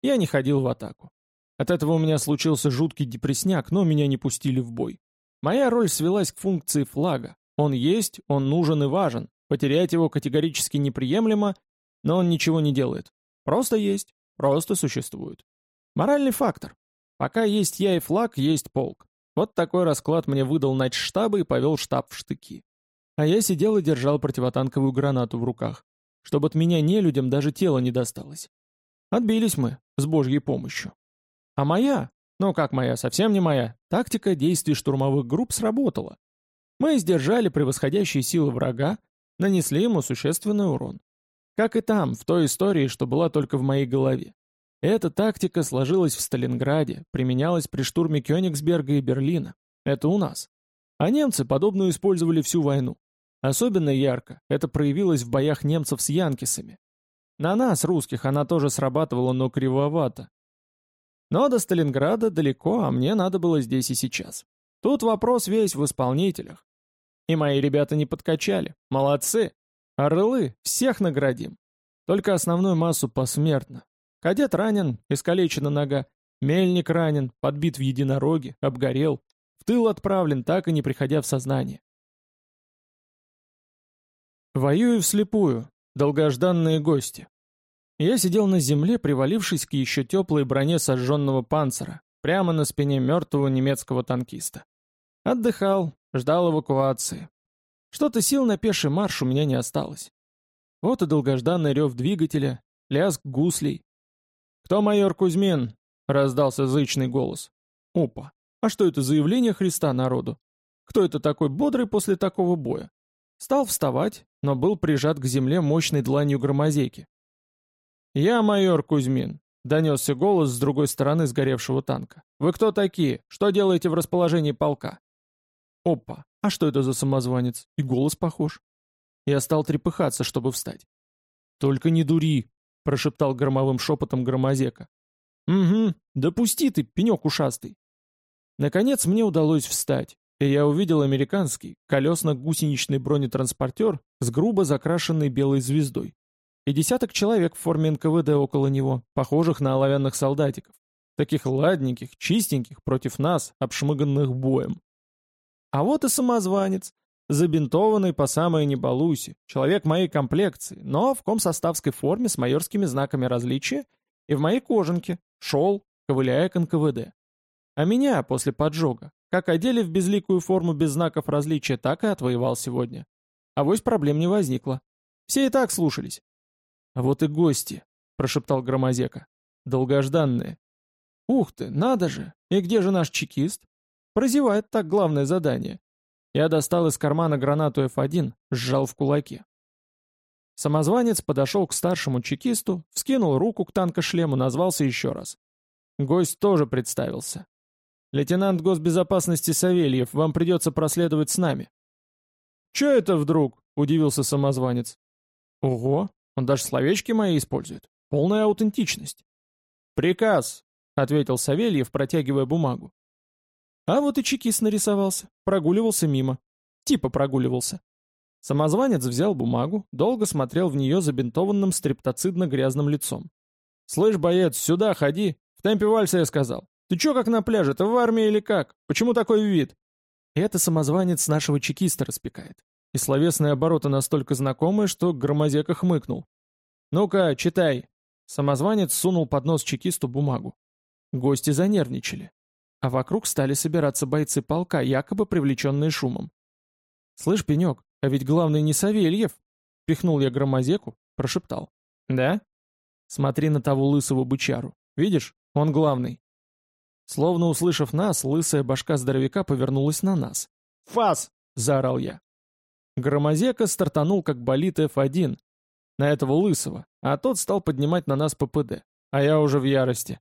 Я не ходил в атаку. От этого у меня случился жуткий депресняк, но меня не пустили в бой. Моя роль свелась к функции флага. Он есть, он нужен и важен. Потерять его категорически неприемлемо, но он ничего не делает. Просто есть, просто существует. Моральный фактор. Пока есть я и флаг, есть полк. Вот такой расклад мне выдал штаба и повел штаб в штыки. А я сидел и держал противотанковую гранату в руках, чтобы от меня не людям даже тело не досталось. Отбились мы, с божьей помощью. А моя, ну как моя, совсем не моя, тактика действий штурмовых групп сработала. Мы сдержали превосходящие силы врага, нанесли ему существенный урон. Как и там, в той истории, что была только в моей голове. Эта тактика сложилась в Сталинграде, применялась при штурме Кёнигсберга и Берлина. Это у нас. А немцы подобную использовали всю войну. Особенно ярко это проявилось в боях немцев с янкисами. На нас, русских, она тоже срабатывала, но кривовато. Но до Сталинграда далеко, а мне надо было здесь и сейчас. Тут вопрос весь в исполнителях. И мои ребята не подкачали. Молодцы. Орлы, всех наградим. Только основную массу посмертно. Кадет ранен, искалечена нога. Мельник ранен, подбит в единороге, обгорел. В тыл отправлен, так и не приходя в сознание. Воюю вслепую. Долгожданные гости. Я сидел на земле, привалившись к еще теплой броне сожженного панцира, прямо на спине мертвого немецкого танкиста. Отдыхал, ждал эвакуации. Что-то сил на пеший марш у меня не осталось. Вот и долгожданный рев двигателя, лязг гуслей. «Кто майор Кузьмин?» — раздался зычный голос. «Опа! А что это заявление Христа народу? Кто это такой бодрый после такого боя? Стал вставать, но был прижат к земле мощной дланью громозейки. «Я майор Кузьмин», — донесся голос с другой стороны сгоревшего танка. «Вы кто такие? Что делаете в расположении полка?» «Опа, а что это за самозванец? И голос похож». Я стал трепыхаться, чтобы встать. «Только не дури», — прошептал громовым шепотом громозека. «Угу, да пусти ты, пенек ушастый». Наконец мне удалось встать и я увидел американский колесно-гусеничный бронетранспортер с грубо закрашенной белой звездой. И десяток человек в форме НКВД около него, похожих на оловянных солдатиков. Таких ладненьких, чистеньких, против нас, обшмыганных боем. А вот и самозванец, забинтованный по самой небалусе, человек моей комплекции, но в комсоставской форме с майорскими знаками различия и в моей кожанке, шел, ковыляя к НКВД. А меня после поджога, как одели в безликую форму без знаков различия, так и отвоевал сегодня. А вось проблем не возникло. Все и так слушались. А вот и гости, прошептал Громозека. Долгожданные. Ух ты, надо же! И где же наш чекист? Прозевает так главное задание. Я достал из кармана гранату F1, сжал в кулаке. Самозванец подошел к старшему чекисту, вскинул руку к танкошлему, назвался еще раз. Гость тоже представился. «Лейтенант госбезопасности Савельев, вам придется проследовать с нами». «Че это вдруг?» — удивился самозванец. «Ого, он даже словечки мои использует. Полная аутентичность». «Приказ», — ответил Савельев, протягивая бумагу. А вот и чекист нарисовался, прогуливался мимо. Типа прогуливался. Самозванец взял бумагу, долго смотрел в нее забинтованным стрептоцидно-грязным лицом. «Слышь, боец, сюда ходи. В темпе вальса я сказал. Ты чё как на пляже, ты в армии или как? Почему такой вид?» это самозванец нашего чекиста распекает. И словесные обороты настолько знакомые, что Громозека хмыкнул. «Ну-ка, читай!» Самозванец сунул под нос чекисту бумагу. Гости занервничали. А вокруг стали собираться бойцы полка, якобы привлеченные шумом. «Слышь, Пенек, а ведь главный не Савельев!» Пихнул я Громозеку, прошептал. «Да?» «Смотри на того лысого бычару. Видишь, он главный. Словно услышав нас, лысая башка здоровяка повернулась на нас. «Фас!» — заорал я. Громозека стартанул как болит F1 на этого лысого, а тот стал поднимать на нас ППД. А я уже в ярости.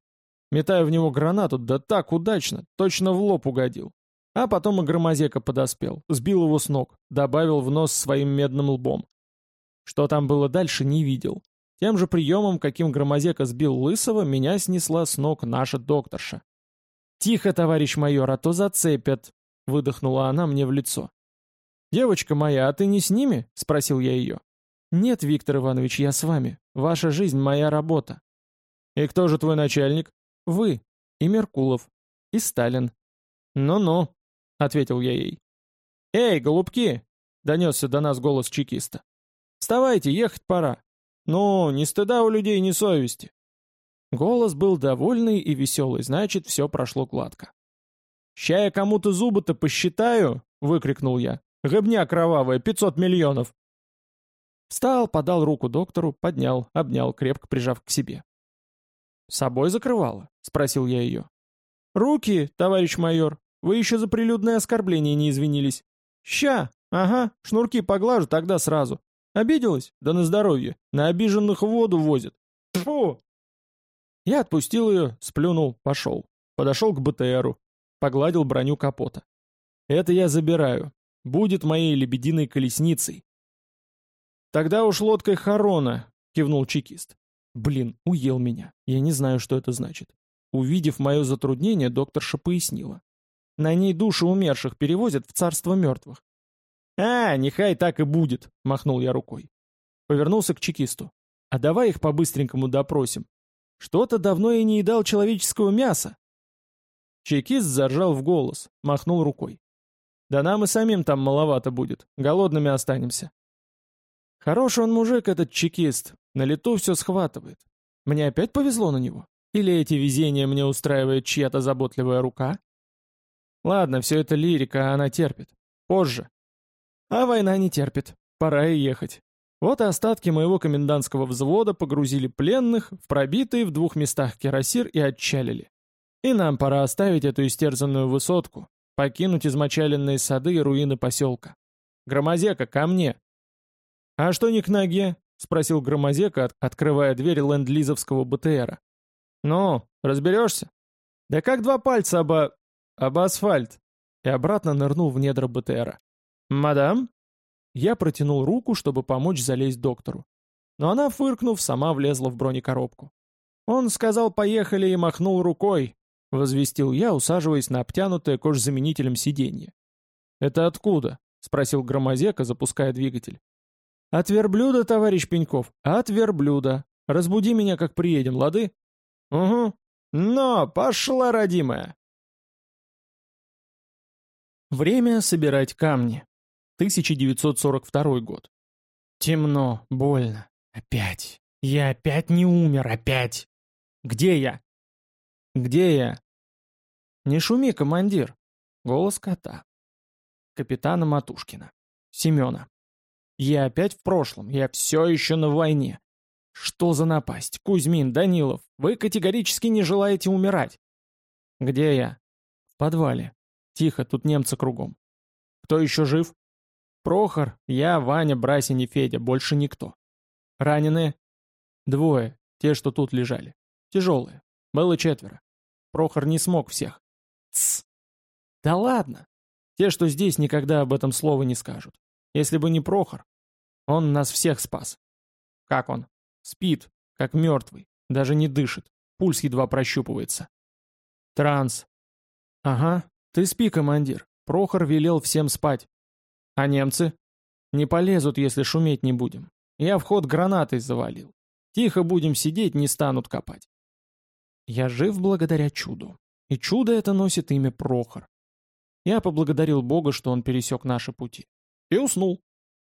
Метаю в него гранату, да так удачно, точно в лоб угодил. А потом и Громозека подоспел, сбил его с ног, добавил в нос своим медным лбом. Что там было дальше, не видел. Тем же приемом, каким Громозека сбил Лысого, меня снесла с ног наша докторша. «Тихо, товарищ майор, а то зацепят», — выдохнула она мне в лицо. «Девочка моя, а ты не с ними?» — спросил я ее. «Нет, Виктор Иванович, я с вами. Ваша жизнь — моя работа». «И кто же твой начальник?» «Вы. И Меркулов. И Сталин». «Ну-ну», — ответил я ей. «Эй, голубки!» — донесся до нас голос чекиста. «Вставайте, ехать пора. Ну, ни стыда у людей, ни совести». Голос был довольный и веселый, значит, все прошло гладко. «Ща я кому-то зубы-то посчитаю!» — выкрикнул я. «Гыбня кровавая, пятьсот миллионов!» Встал, подал руку доктору, поднял, обнял, крепко прижав к себе. «С собой закрывала?» — спросил я ее. «Руки, товарищ майор, вы еще за прилюдное оскорбление не извинились. Ща, ага, шнурки поглажу тогда сразу. Обиделась? Да на здоровье. На обиженных воду возят. Фу!» Я отпустил ее, сплюнул, пошел. Подошел к БТРу, погладил броню капота. «Это я забираю. Будет моей лебединой колесницей. «Тогда уж лодкой Харона», — кивнул чекист. «Блин, уел меня. Я не знаю, что это значит». Увидев мое затруднение, докторша пояснила. «На ней души умерших перевозят в царство мертвых». «А, нехай так и будет», — махнул я рукой. Повернулся к чекисту. «А давай их по-быстренькому допросим. Что-то давно я не едал человеческого мяса». Чекист заржал в голос, махнул рукой. «Да нам и самим там маловато будет, голодными останемся». Хороший он мужик, этот чекист. На лету все схватывает. Мне опять повезло на него? Или эти везения мне устраивает чья-то заботливая рука? Ладно, все это лирика, а она терпит. Позже. А война не терпит. Пора и ехать. Вот и остатки моего комендантского взвода погрузили пленных в пробитые в двух местах кирасир и отчалили. И нам пора оставить эту истерзанную высотку, покинуть измочаленные сады и руины поселка. Громозека, ко мне! «А что не к ноге?» — спросил Громозека, открывая дверь ленд-лизовского БТРа. «Ну, разберешься?» «Да как два пальца оба... об асфальт!» И обратно нырнул в недра БТРа. «Мадам?» Я протянул руку, чтобы помочь залезть доктору. Но она, фыркнув, сама влезла в бронекоробку. Он сказал «поехали» и махнул рукой, возвестил я, усаживаясь на обтянутое кожзаменителем сиденье. «Это откуда?» — спросил Громозека, запуская двигатель. «От верблюда, товарищ Пеньков, от верблюда. Разбуди меня, как приедем, лады?» «Угу. Но, пошла, родимая!» Время собирать камни. 1942 год. Темно, больно. Опять. Я опять не умер, опять. Где я? Где я? Не шуми, командир. Голос кота. Капитана Матушкина. Семена. Я опять в прошлом, я все еще на войне. Что за напасть? Кузьмин, Данилов, вы категорически не желаете умирать. Где я? В подвале. Тихо, тут немцы кругом. Кто еще жив? Прохор, я, Ваня, Брасин и Федя, больше никто. Раненые? Двое, те, что тут лежали. Тяжелые. Было четверо. Прохор не смог всех. Тсс. Да ладно. Те, что здесь, никогда об этом слова не скажут. Если бы не Прохор, он нас всех спас. Как он? Спит, как мертвый, даже не дышит, пульс едва прощупывается. Транс. Ага, ты спи, командир. Прохор велел всем спать. А немцы? Не полезут, если шуметь не будем. Я вход гранатой завалил. Тихо будем сидеть, не станут копать. Я жив благодаря чуду. И чудо это носит имя Прохор. Я поблагодарил Бога, что он пересек наши пути. И уснул.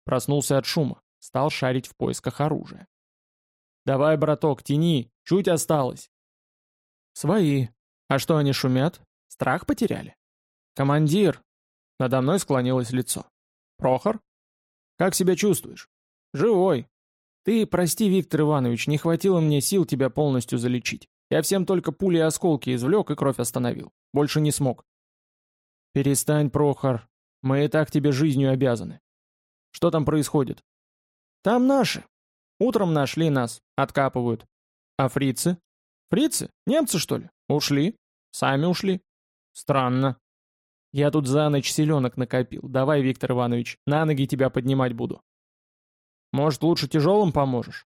Проснулся от шума. Стал шарить в поисках оружия. «Давай, браток, тяни. Чуть осталось». «Свои. А что они шумят? Страх потеряли?» «Командир!» Надо мной склонилось лицо. «Прохор? Как себя чувствуешь?» «Живой. Ты прости, Виктор Иванович, не хватило мне сил тебя полностью залечить. Я всем только пули и осколки извлек и кровь остановил. Больше не смог». «Перестань, Прохор. Мы и так тебе жизнью обязаны. Что там происходит? Там наши. Утром нашли нас, откапывают. А фрицы? Фрицы? Немцы, что ли? Ушли. Сами ушли. Странно. Я тут за ночь селенок накопил. Давай, Виктор Иванович, на ноги тебя поднимать буду. Может, лучше тяжелым поможешь?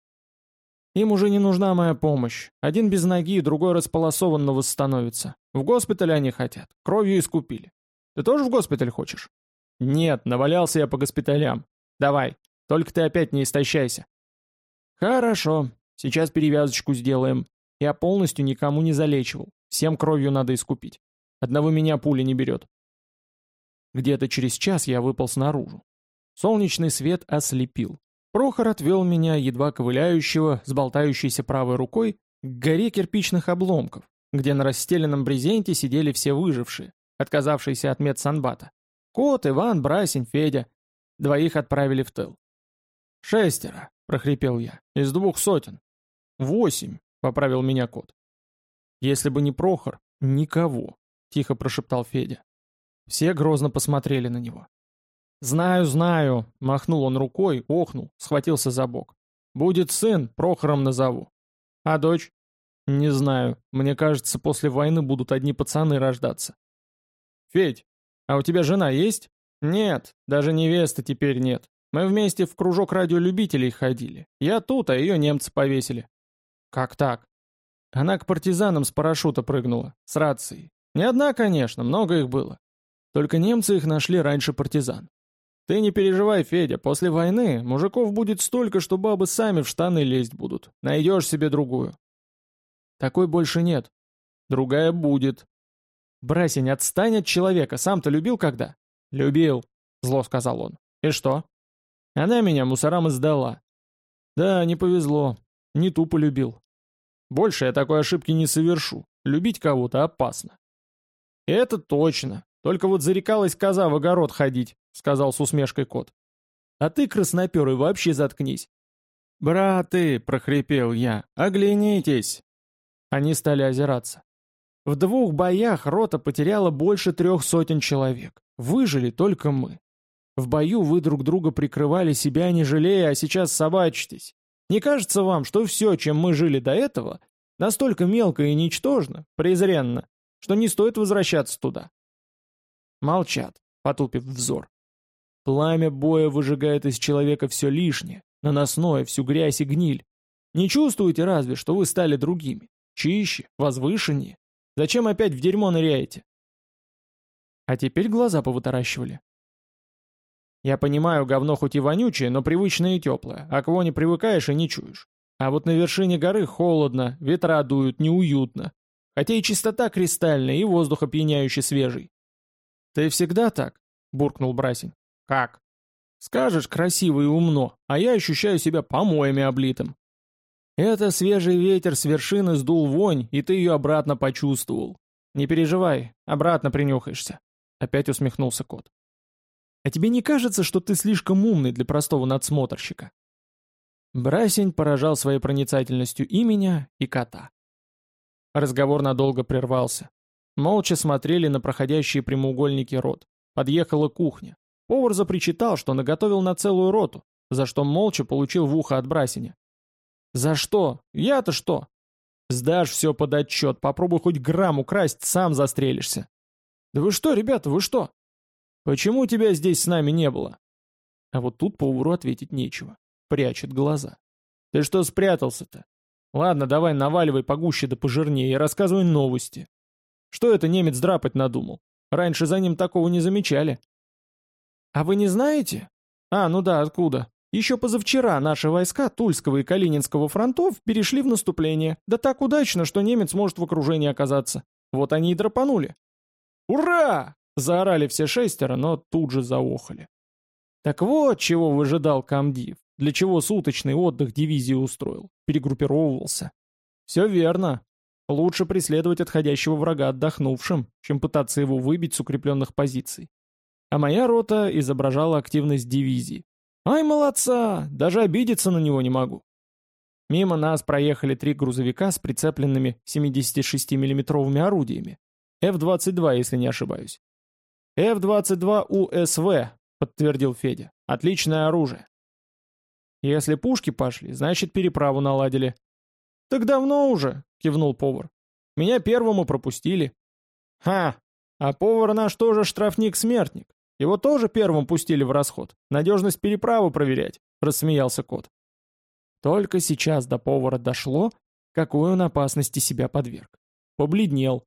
Им уже не нужна моя помощь. Один без ноги, другой располосованно восстановится. В госпитале они хотят. Кровью искупили. Ты тоже в госпиталь хочешь? «Нет, навалялся я по госпиталям. Давай, только ты опять не истощайся». «Хорошо, сейчас перевязочку сделаем. Я полностью никому не залечивал. Всем кровью надо искупить. Одного меня пуля не берет». Где-то через час я выпал снаружи. Солнечный свет ослепил. Прохор отвел меня, едва ковыляющего, с болтающейся правой рукой, к горе кирпичных обломков, где на расстеленном брезенте сидели все выжившие, отказавшийся от медсанбата. Кот, Иван, Брасень, Федя. Двоих отправили в тыл. «Шестеро», — прохрипел я, — «из двух сотен». «Восемь», — поправил меня кот. «Если бы не Прохор, никого», — тихо прошептал Федя. Все грозно посмотрели на него. «Знаю, знаю», — махнул он рукой, охнул, схватился за бок. «Будет сын, Прохором назову. А дочь?» «Не знаю. Мне кажется, после войны будут одни пацаны рождаться». «Федь, а у тебя жена есть?» «Нет, даже невесты теперь нет. Мы вместе в кружок радиолюбителей ходили. Я тут, а ее немцы повесили». «Как так?» Она к партизанам с парашюта прыгнула, с рацией. Не одна, конечно, много их было. Только немцы их нашли раньше партизан. Ты не переживай, Федя, после войны мужиков будет столько, что бабы сами в штаны лезть будут. Найдешь себе другую. Такой больше нет. Другая будет. Брасень, отстань от человека, сам-то любил когда? Любил, зло сказал он. И что? Она меня мусорам и сдала. Да, не повезло. Не тупо любил. Больше я такой ошибки не совершу. Любить кого-то опасно. Это точно. Только вот зарекалась коза в огород ходить, сказал с усмешкой кот. А ты, красноперый, вообще заткнись. «Браты!» — прохрипел я. «Оглянитесь!» Они стали озираться. В двух боях рота потеряла больше трех сотен человек. Выжили только мы. В бою вы друг друга прикрывали себя не жалея, а сейчас собачитесь. Не кажется вам, что все, чем мы жили до этого, настолько мелко и ничтожно, презренно, что не стоит возвращаться туда? Молчат, потупив взор. Пламя боя выжигает из человека все лишнее, наносное, всю грязь и гниль. Не чувствуете разве, что вы стали другими, чище, возвышеннее? Зачем опять в дерьмо ныряете? А теперь глаза повытаращивали. Я понимаю, говно хоть и вонючее, но привычное и теплое, а к воне привыкаешь и не чуешь. А вот на вершине горы холодно, ветра дуют, неуютно. Хотя и чистота кристальная, и воздух опьяняющий свежий. «Ты всегда так?» — буркнул Брасень. «Как?» «Скажешь красиво и умно, а я ощущаю себя помоями облитым». «Это свежий ветер с вершины сдул вонь, и ты ее обратно почувствовал. Не переживай, обратно принюхаешься». Опять усмехнулся кот. А тебе не кажется, что ты слишком умный для простого надсмотрщика?» Брасень поражал своей проницательностью и меня, и кота. Разговор надолго прервался. Молча смотрели на проходящие прямоугольники рот. Подъехала кухня. Повар запричитал, что наготовил на целую роту, за что молча получил в ухо от Брасиня. «За что? Я-то что?» «Сдашь все под отчет, попробуй хоть грамм украсть, сам застрелишься». «Да вы что, ребята, вы что?» «Почему тебя здесь с нами не было?» А вот тут повару ответить нечего. Прячет глаза. «Ты что спрятался-то? Ладно, давай наваливай погуще да пожирнее и рассказывай новости. Что это немец драпать надумал? Раньше за ним такого не замечали». «А вы не знаете?» «А, ну да, откуда?» Еще позавчера наши войска Тульского и Калининского фронтов перешли в наступление. Да так удачно, что немец может в окружении оказаться. Вот они и драпанули. «Ура!» Заорали все шестеро, но тут же заохали. Так вот, чего выжидал комдив, для чего суточный отдых дивизии устроил, перегруппировывался. Все верно. Лучше преследовать отходящего врага отдохнувшим, чем пытаться его выбить с укрепленных позиций. А моя рота изображала активность дивизии. Ай, молодца! Даже обидеться на него не могу. Мимо нас проехали три грузовика с прицепленными 76 миллиметровыми орудиями. F-22, если не ошибаюсь. «Ф-22 УСВ», — подтвердил Федя. «Отличное оружие». «Если пушки пошли, значит, переправу наладили». «Так давно уже», — кивнул повар. «Меня первому пропустили». «Ха! А повар наш тоже штрафник-смертник. Его тоже первым пустили в расход. Надежность переправы проверять», — рассмеялся кот. Только сейчас до повара дошло, какой он опасности себя подверг. Побледнел.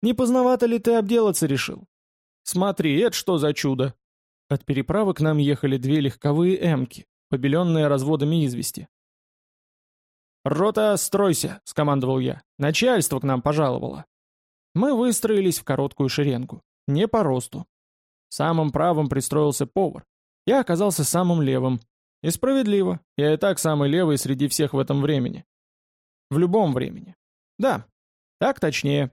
«Не поздновато ли ты обделаться решил? Смотри, это что за чудо!» От переправы к нам ехали две легковые «Эмки», побеленные разводами извести. «Рота, стройся!» — скомандовал я. «Начальство к нам пожаловало». Мы выстроились в короткую шеренгу. Не по росту. Самым правым пристроился повар. Я оказался самым левым. И справедливо. Я и так самый левый среди всех в этом времени. В любом времени. Да, так точнее.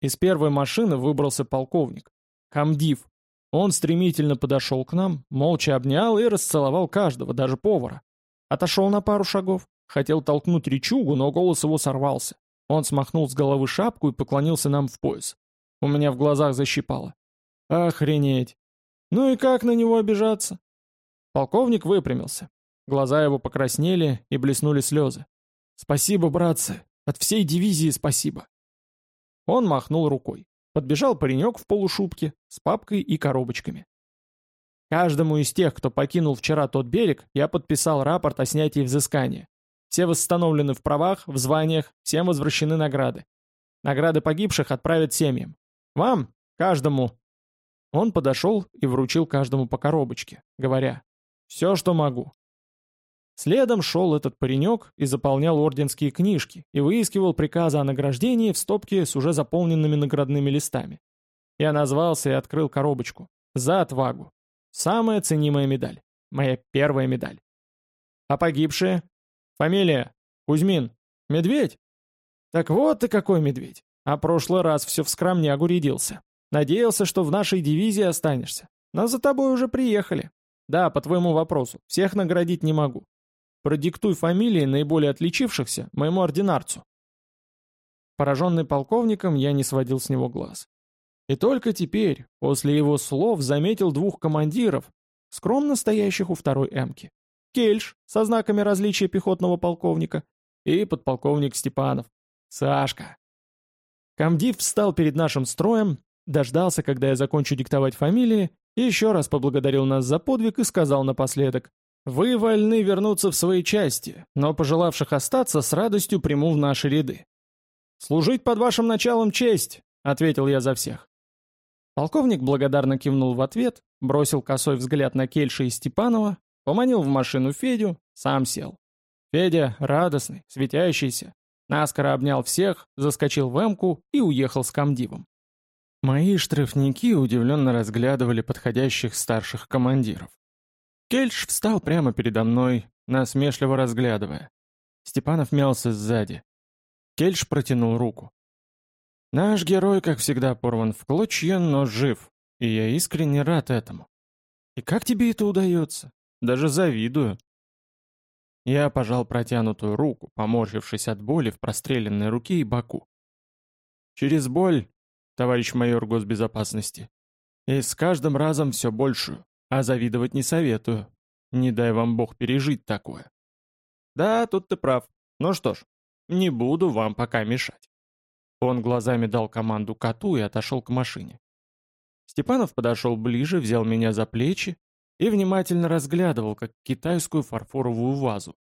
Из первой машины выбрался полковник. Камдив. Он стремительно подошел к нам, молча обнял и расцеловал каждого, даже повара. Отошел на пару шагов, хотел толкнуть речугу, но голос его сорвался. Он смахнул с головы шапку и поклонился нам в пояс. У меня в глазах защипало. Охренеть. Ну и как на него обижаться? Полковник выпрямился. Глаза его покраснели и блеснули слезы. «Спасибо, братцы! От всей дивизии спасибо!» Он махнул рукой. Подбежал паренек в полушубке с папкой и коробочками. Каждому из тех, кто покинул вчера тот берег, я подписал рапорт о снятии взыскания. Все восстановлены в правах, в званиях, всем возвращены награды. Награды погибших отправят семьям. Вам, каждому. Он подошел и вручил каждому по коробочке, говоря, «Все, что могу. Следом шел этот паренек и заполнял орденские книжки и выискивал приказы о награждении в стопке с уже заполненными наградными листами. Я назвался и открыл коробочку. За отвагу. Самая ценимая медаль. Моя первая медаль. А погибшие? Фамилия? Кузьмин. Медведь? Так вот ты какой медведь. А прошлый раз все в скромнягу рядился. Надеялся, что в нашей дивизии останешься. Но за тобой уже приехали. Да, по твоему вопросу. Всех наградить не могу. Продиктуй фамилии наиболее отличившихся моему ординарцу. Пораженный полковником, я не сводил с него глаз. И только теперь, после его слов, заметил двух командиров, скромно стоящих у второй эмки. Кельш со знаками различия пехотного полковника и подполковник Степанов. Сашка. Комдив встал перед нашим строем, дождался, когда я закончу диктовать фамилии, еще раз поблагодарил нас за подвиг и сказал напоследок вы вольны вернуться в свои части, но пожелавших остаться с радостью приму в наши ряды. «Служить под вашим началом честь», — ответил я за всех. Полковник благодарно кивнул в ответ, бросил косой взгляд на Кельша и Степанова, поманил в машину Федю, сам сел. Федя, радостный, светящийся, наскоро обнял всех, заскочил в эмку и уехал с комдивом. Мои штрафники удивленно разглядывали подходящих старших командиров. Кельш встал прямо передо мной, насмешливо разглядывая. Степанов мялся сзади. Кельш протянул руку. «Наш герой, как всегда, порван в клочья, но жив, и я искренне рад этому. И как тебе это удается? Даже завидую». Я пожал протянутую руку, поморщившись от боли в простреленной руке и боку. «Через боль, товарищ майор госбезопасности, и с каждым разом все большую. А завидовать не советую. Не дай вам бог пережить такое. Да, тут ты прав. Ну что ж, не буду вам пока мешать. Он глазами дал команду коту и отошел к машине. Степанов подошел ближе, взял меня за плечи и внимательно разглядывал, как китайскую фарфоровую вазу.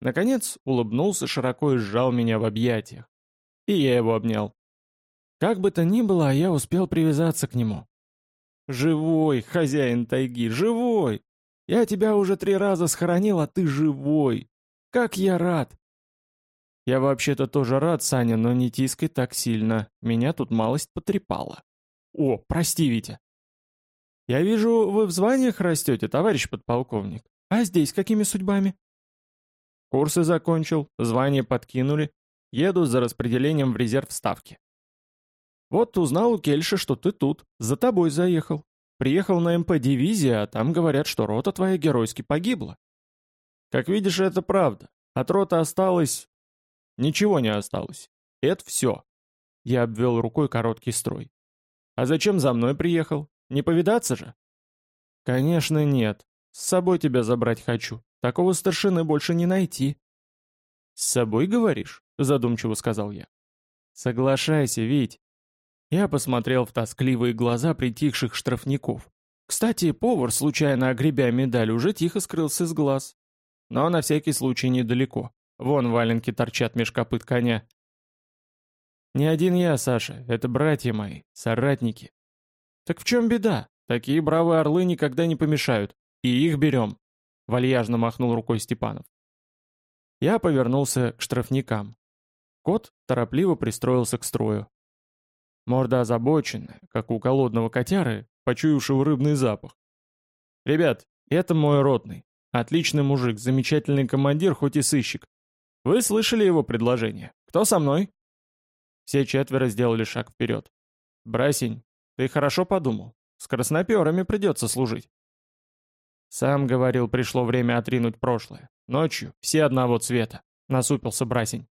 Наконец улыбнулся широко и сжал меня в объятиях. И я его обнял. Как бы то ни было, я успел привязаться к нему. Живой, хозяин тайги, живой! Я тебя уже три раза схоронил, а ты живой! Как я рад!» «Я вообще-то тоже рад, Саня, но не тискай так сильно. Меня тут малость потрепала». «О, прости, Витя!» «Я вижу, вы в званиях растете, товарищ подполковник. А здесь какими судьбами?» «Курсы закончил, звание подкинули. Еду за распределением в резерв ставки. Вот узнал у Кельша, что ты тут, за тобой заехал. Приехал на МП-дивизия, а там говорят, что рота твоя геройски погибла. Как видишь, это правда. От роты осталось... Ничего не осталось. Это все. Я обвел рукой короткий строй. А зачем за мной приехал? Не повидаться же? Конечно, нет. С собой тебя забрать хочу. Такого старшины больше не найти. С собой, говоришь? Задумчиво сказал я. Соглашайся, Вить. Я посмотрел в тоскливые глаза притихших штрафников. Кстати, повар, случайно огребя медаль, уже тихо скрылся с глаз. Но на всякий случай недалеко. Вон валенки торчат меж копыт коня. Не один я, Саша, это братья мои, соратники. Так в чем беда? Такие бравые орлы никогда не помешают. И их берем. Вальяжно махнул рукой Степанов. Я повернулся к штрафникам. Кот торопливо пристроился к строю. Морда озабоченная, как у голодного котяры, почуявшего рыбный запах. «Ребят, это мой ротный. Отличный мужик, замечательный командир, хоть и сыщик. Вы слышали его предложение? Кто со мной?» Все четверо сделали шаг вперед. «Брасень, ты хорошо подумал. С красноперами придется служить». Сам говорил, пришло время отринуть прошлое. Ночью все одного цвета. Насупился Брасень.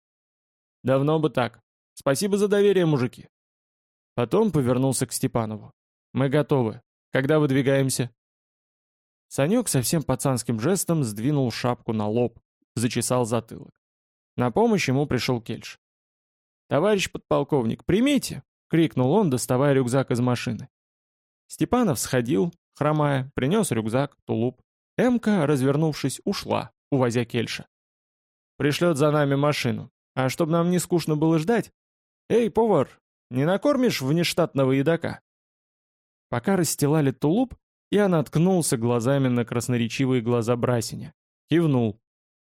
Давно бы так. Спасибо за доверие, мужики. Потом повернулся к Степанову. Мы готовы. Когда выдвигаемся? Санек совсем пацанским жестом сдвинул шапку на лоб, зачесал затылок. На помощь ему пришел Кельш. «Товарищ подполковник, примите!» — крикнул он, доставая рюкзак из машины. Степанов сходил, хромая, принес рюкзак, тулуп. Эмка, развернувшись, ушла, увозя Кельша. «Пришлет за нами машину. А чтобы нам не скучно было ждать... Эй, повар, не накормишь внештатного едока?» Пока расстилали тулуп, я наткнулся глазами на красноречивые глаза Брасиня. Кивнул.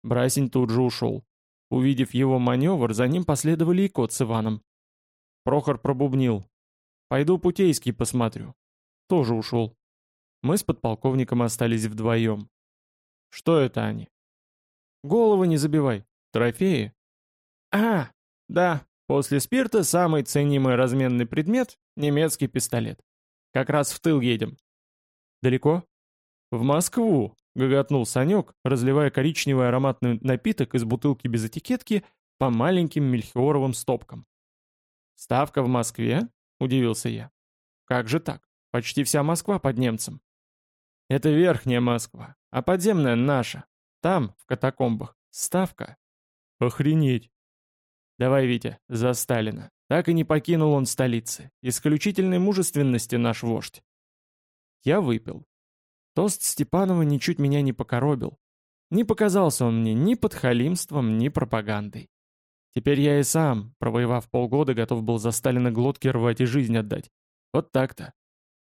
Брасень тут же ушел. Увидев его маневр, за ним последовали и кот с Иваном. Прохор пробубнил. «Пойду путейский посмотрю». Тоже ушел. Мы с подполковником остались вдвоем. «Что это они?» «Головы не забивай. Трофеи?» «А, да, после спирта самый ценимый разменный предмет — немецкий пистолет. Как раз в тыл едем». «Далеко?» «В Москву», — гоготнул Санек, разливая коричневый ароматный напиток из бутылки без этикетки по маленьким мельхиоровым стопкам. «Ставка в Москве?» — удивился я. «Как же так? Почти вся Москва под немцем». «Это верхняя Москва, а подземная наша. Там, в катакомбах, ставка». «Охренеть!» «Давай, Витя, за Сталина. Так и не покинул он столицы. Исключительной мужественности наш вождь». Я выпил. Тост Степанова ничуть меня не покоробил. Не показался он мне ни подхалимством, ни пропагандой. Теперь я и сам, провоевав полгода, готов был за Сталина глотки рвать и жизнь отдать. Вот так-то.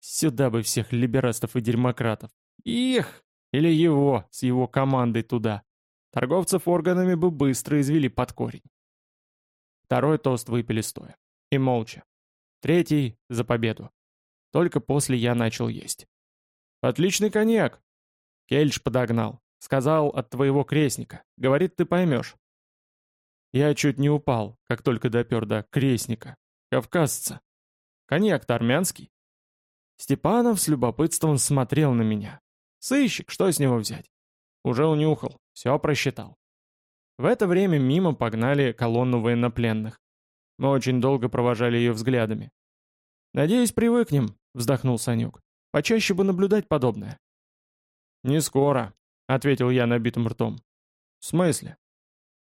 Сюда бы всех либерастов и дерьмократов. Их! Или его, с его командой туда. Торговцев органами бы быстро извели под корень. Второй тост выпили стоя. И молча. Третий — за победу. Только после я начал есть. «Отличный коньяк!» Кельч подогнал. Сказал от твоего крестника. Говорит, ты поймешь. Я чуть не упал, как только допер до крестника. Кавказца. Коньяк-то армянский. Степанов с любопытством смотрел на меня. Сыщик, что с него взять? Уже унюхал, все просчитал. В это время мимо погнали колонну военнопленных. Мы очень долго провожали ее взглядами. «Надеюсь, привыкнем», — вздохнул Санюк. Почаще бы наблюдать подобное. «Не скоро», — ответил я набитым ртом. «В смысле?»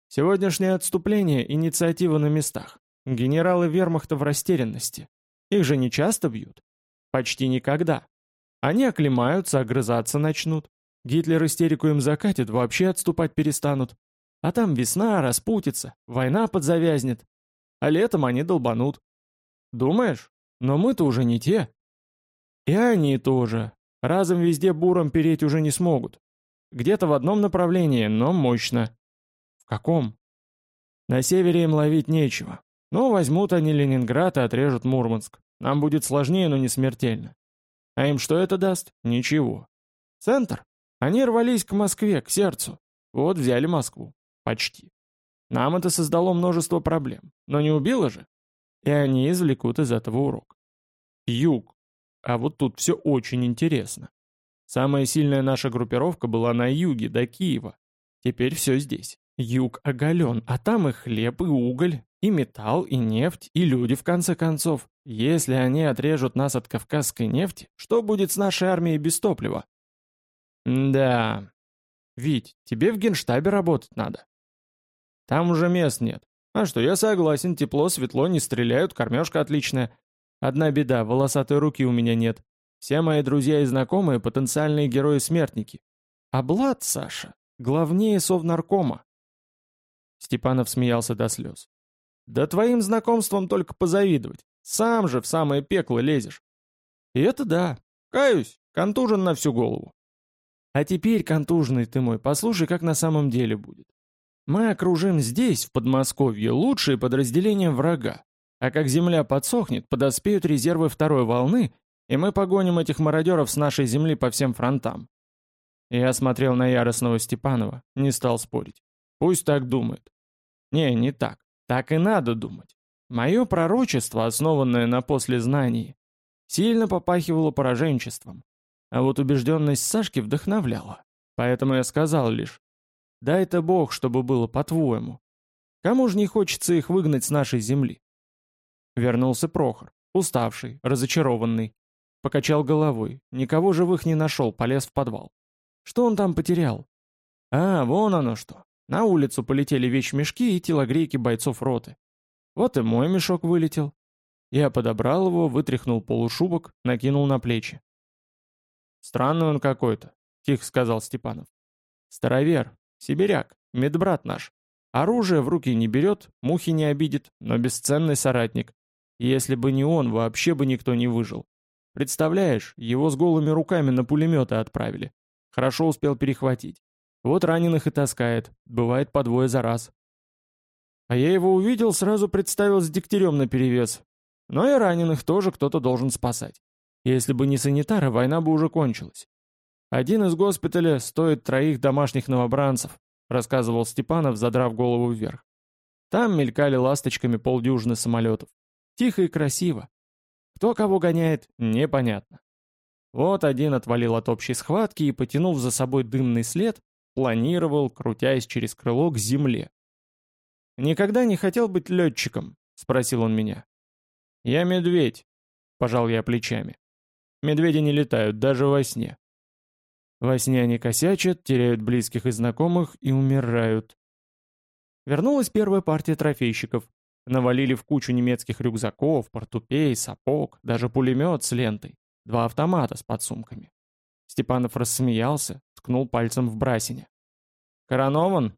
«Сегодняшнее отступление — инициатива на местах. Генералы вермахта в растерянности. Их же не часто бьют. Почти никогда. Они оклемаются, огрызаться начнут. Гитлер истерику им закатит, вообще отступать перестанут. А там весна, распутится, война подзавязнет. А летом они долбанут. Думаешь? Но мы-то уже не те. И они тоже. Разом везде буром переть уже не смогут. Где-то в одном направлении, но мощно. В каком? На севере им ловить нечего. Но возьмут они Ленинград и отрежут Мурманск. Нам будет сложнее, но не смертельно. А им что это даст? Ничего. Центр? Они рвались к Москве, к сердцу. Вот взяли Москву. Почти. Нам это создало множество проблем. Но не убило же. И они извлекут из этого урок. Юг. А вот тут все очень интересно. Самая сильная наша группировка была на юге, до Киева. Теперь все здесь. Юг оголен, а там и хлеб, и уголь, и металл, и нефть, и люди, в конце концов. Если они отрежут нас от кавказской нефти, что будет с нашей армией без топлива? да. Вить, тебе в генштабе работать надо. Там уже мест нет. А что, я согласен, тепло, светло, не стреляют, кормежка отличная. Одна беда, волосатой руки у меня нет. Все мои друзья и знакомые — потенциальные герои-смертники. А Блад, Саша, главнее совнаркома. Степанов смеялся до слез. Да твоим знакомством только позавидовать. Сам же в самое пекло лезешь. И это да. Каюсь, контужен на всю голову. А теперь, контуженный ты мой, послушай, как на самом деле будет. Мы окружим здесь, в Подмосковье, лучшие подразделения врага. А как земля подсохнет, подоспеют резервы второй волны, и мы погоним этих мародеров с нашей земли по всем фронтам. Я смотрел на яростного Степанова, не стал спорить. Пусть так думает. Не, не так. Так и надо думать. Мое пророчество, основанное на послезнании, сильно попахивало пораженчеством. А вот убежденность Сашки вдохновляла. Поэтому я сказал лишь, «Дай-то Бог, чтобы было по-твоему. Кому же не хочется их выгнать с нашей земли?» Вернулся Прохор, уставший, разочарованный. Покачал головой, никого живых не нашел, полез в подвал. Что он там потерял? А, вон оно что. На улицу полетели вещмешки и телогрейки бойцов роты. Вот и мой мешок вылетел. Я подобрал его, вытряхнул полушубок, накинул на плечи. «Странный он какой-то», — тихо сказал Степанов. «Старовер, сибиряк, медбрат наш. Оружие в руки не берет, мухи не обидит, но бесценный соратник. Если бы не он, вообще бы никто не выжил. Представляешь, его с голыми руками на пулеметы отправили. Хорошо успел перехватить. Вот раненых и таскает, бывает по двое за раз. А я его увидел, сразу представил с дегтярем наперевес. Но и раненых тоже кто-то должен спасать. Если бы не санитары, война бы уже кончилась. Один из госпиталя стоит троих домашних новобранцев, рассказывал Степанов, задрав голову вверх. Там мелькали ласточками полдюжины самолетов. Тихо и красиво. Кто кого гоняет, непонятно. Вот один отвалил от общей схватки и, потянув за собой дымный след, планировал, крутясь через крыло к земле. «Никогда не хотел быть летчиком?» — спросил он меня. «Я медведь», — пожал я плечами. «Медведи не летают, даже во сне». Во сне они косячат, теряют близких и знакомых и умирают. Вернулась первая партия трофейщиков. Навалили в кучу немецких рюкзаков, портупей, сапог, даже пулемет с лентой, два автомата с подсумками. Степанов рассмеялся, ткнул пальцем в Брасине. «Коронован?»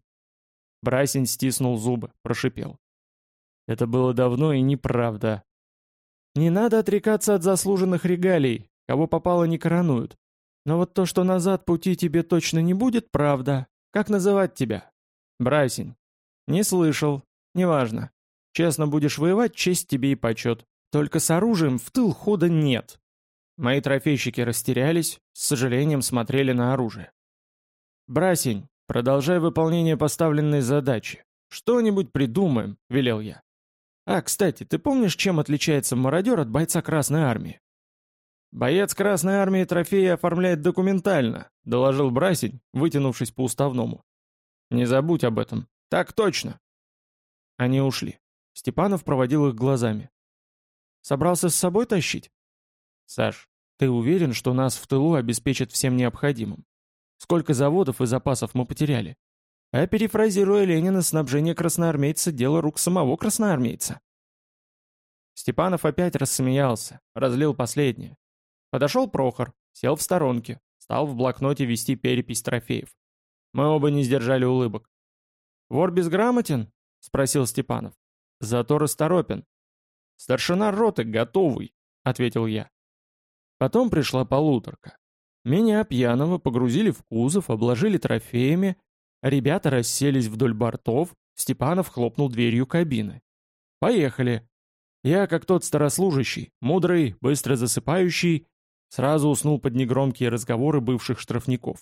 Брасин стиснул зубы, прошипел. «Это было давно и неправда. Не надо отрекаться от заслуженных регалий, кого попало не коронуют. Но вот то, что назад пути тебе точно не будет, правда. Как называть тебя?» «Брасень». «Не слышал. Неважно. Честно будешь воевать, честь тебе и почет. Только с оружием в тыл хода нет. Мои трофейщики растерялись, с сожалением смотрели на оружие. «Брасень, продолжай выполнение поставленной задачи. Что-нибудь придумаем», — велел я. «А, кстати, ты помнишь, чем отличается мародер от бойца Красной Армии?» «Боец Красной Армии трофеи оформляет документально», — доложил Брасень, вытянувшись по уставному. «Не забудь об этом. Так точно». Они ушли. Степанов проводил их глазами. «Собрался с собой тащить?» «Саш, ты уверен, что нас в тылу обеспечат всем необходимым? Сколько заводов и запасов мы потеряли? А перефразируя Ленина, снабжение красноармейца – дело рук самого красноармейца». Степанов опять рассмеялся, разлил последнее. Подошел Прохор, сел в сторонке, стал в блокноте вести перепись трофеев. Мы оба не сдержали улыбок. «Вор безграмотен?» — спросил Степанов. Зато расторопен. «Старшина роты готовый», — ответил я. Потом пришла полуторка. Меня, пьяного, погрузили в кузов, обложили трофеями, ребята расселись вдоль бортов, Степанов хлопнул дверью кабины. «Поехали!» Я, как тот старослужащий, мудрый, быстро засыпающий, сразу уснул под негромкие разговоры бывших штрафников.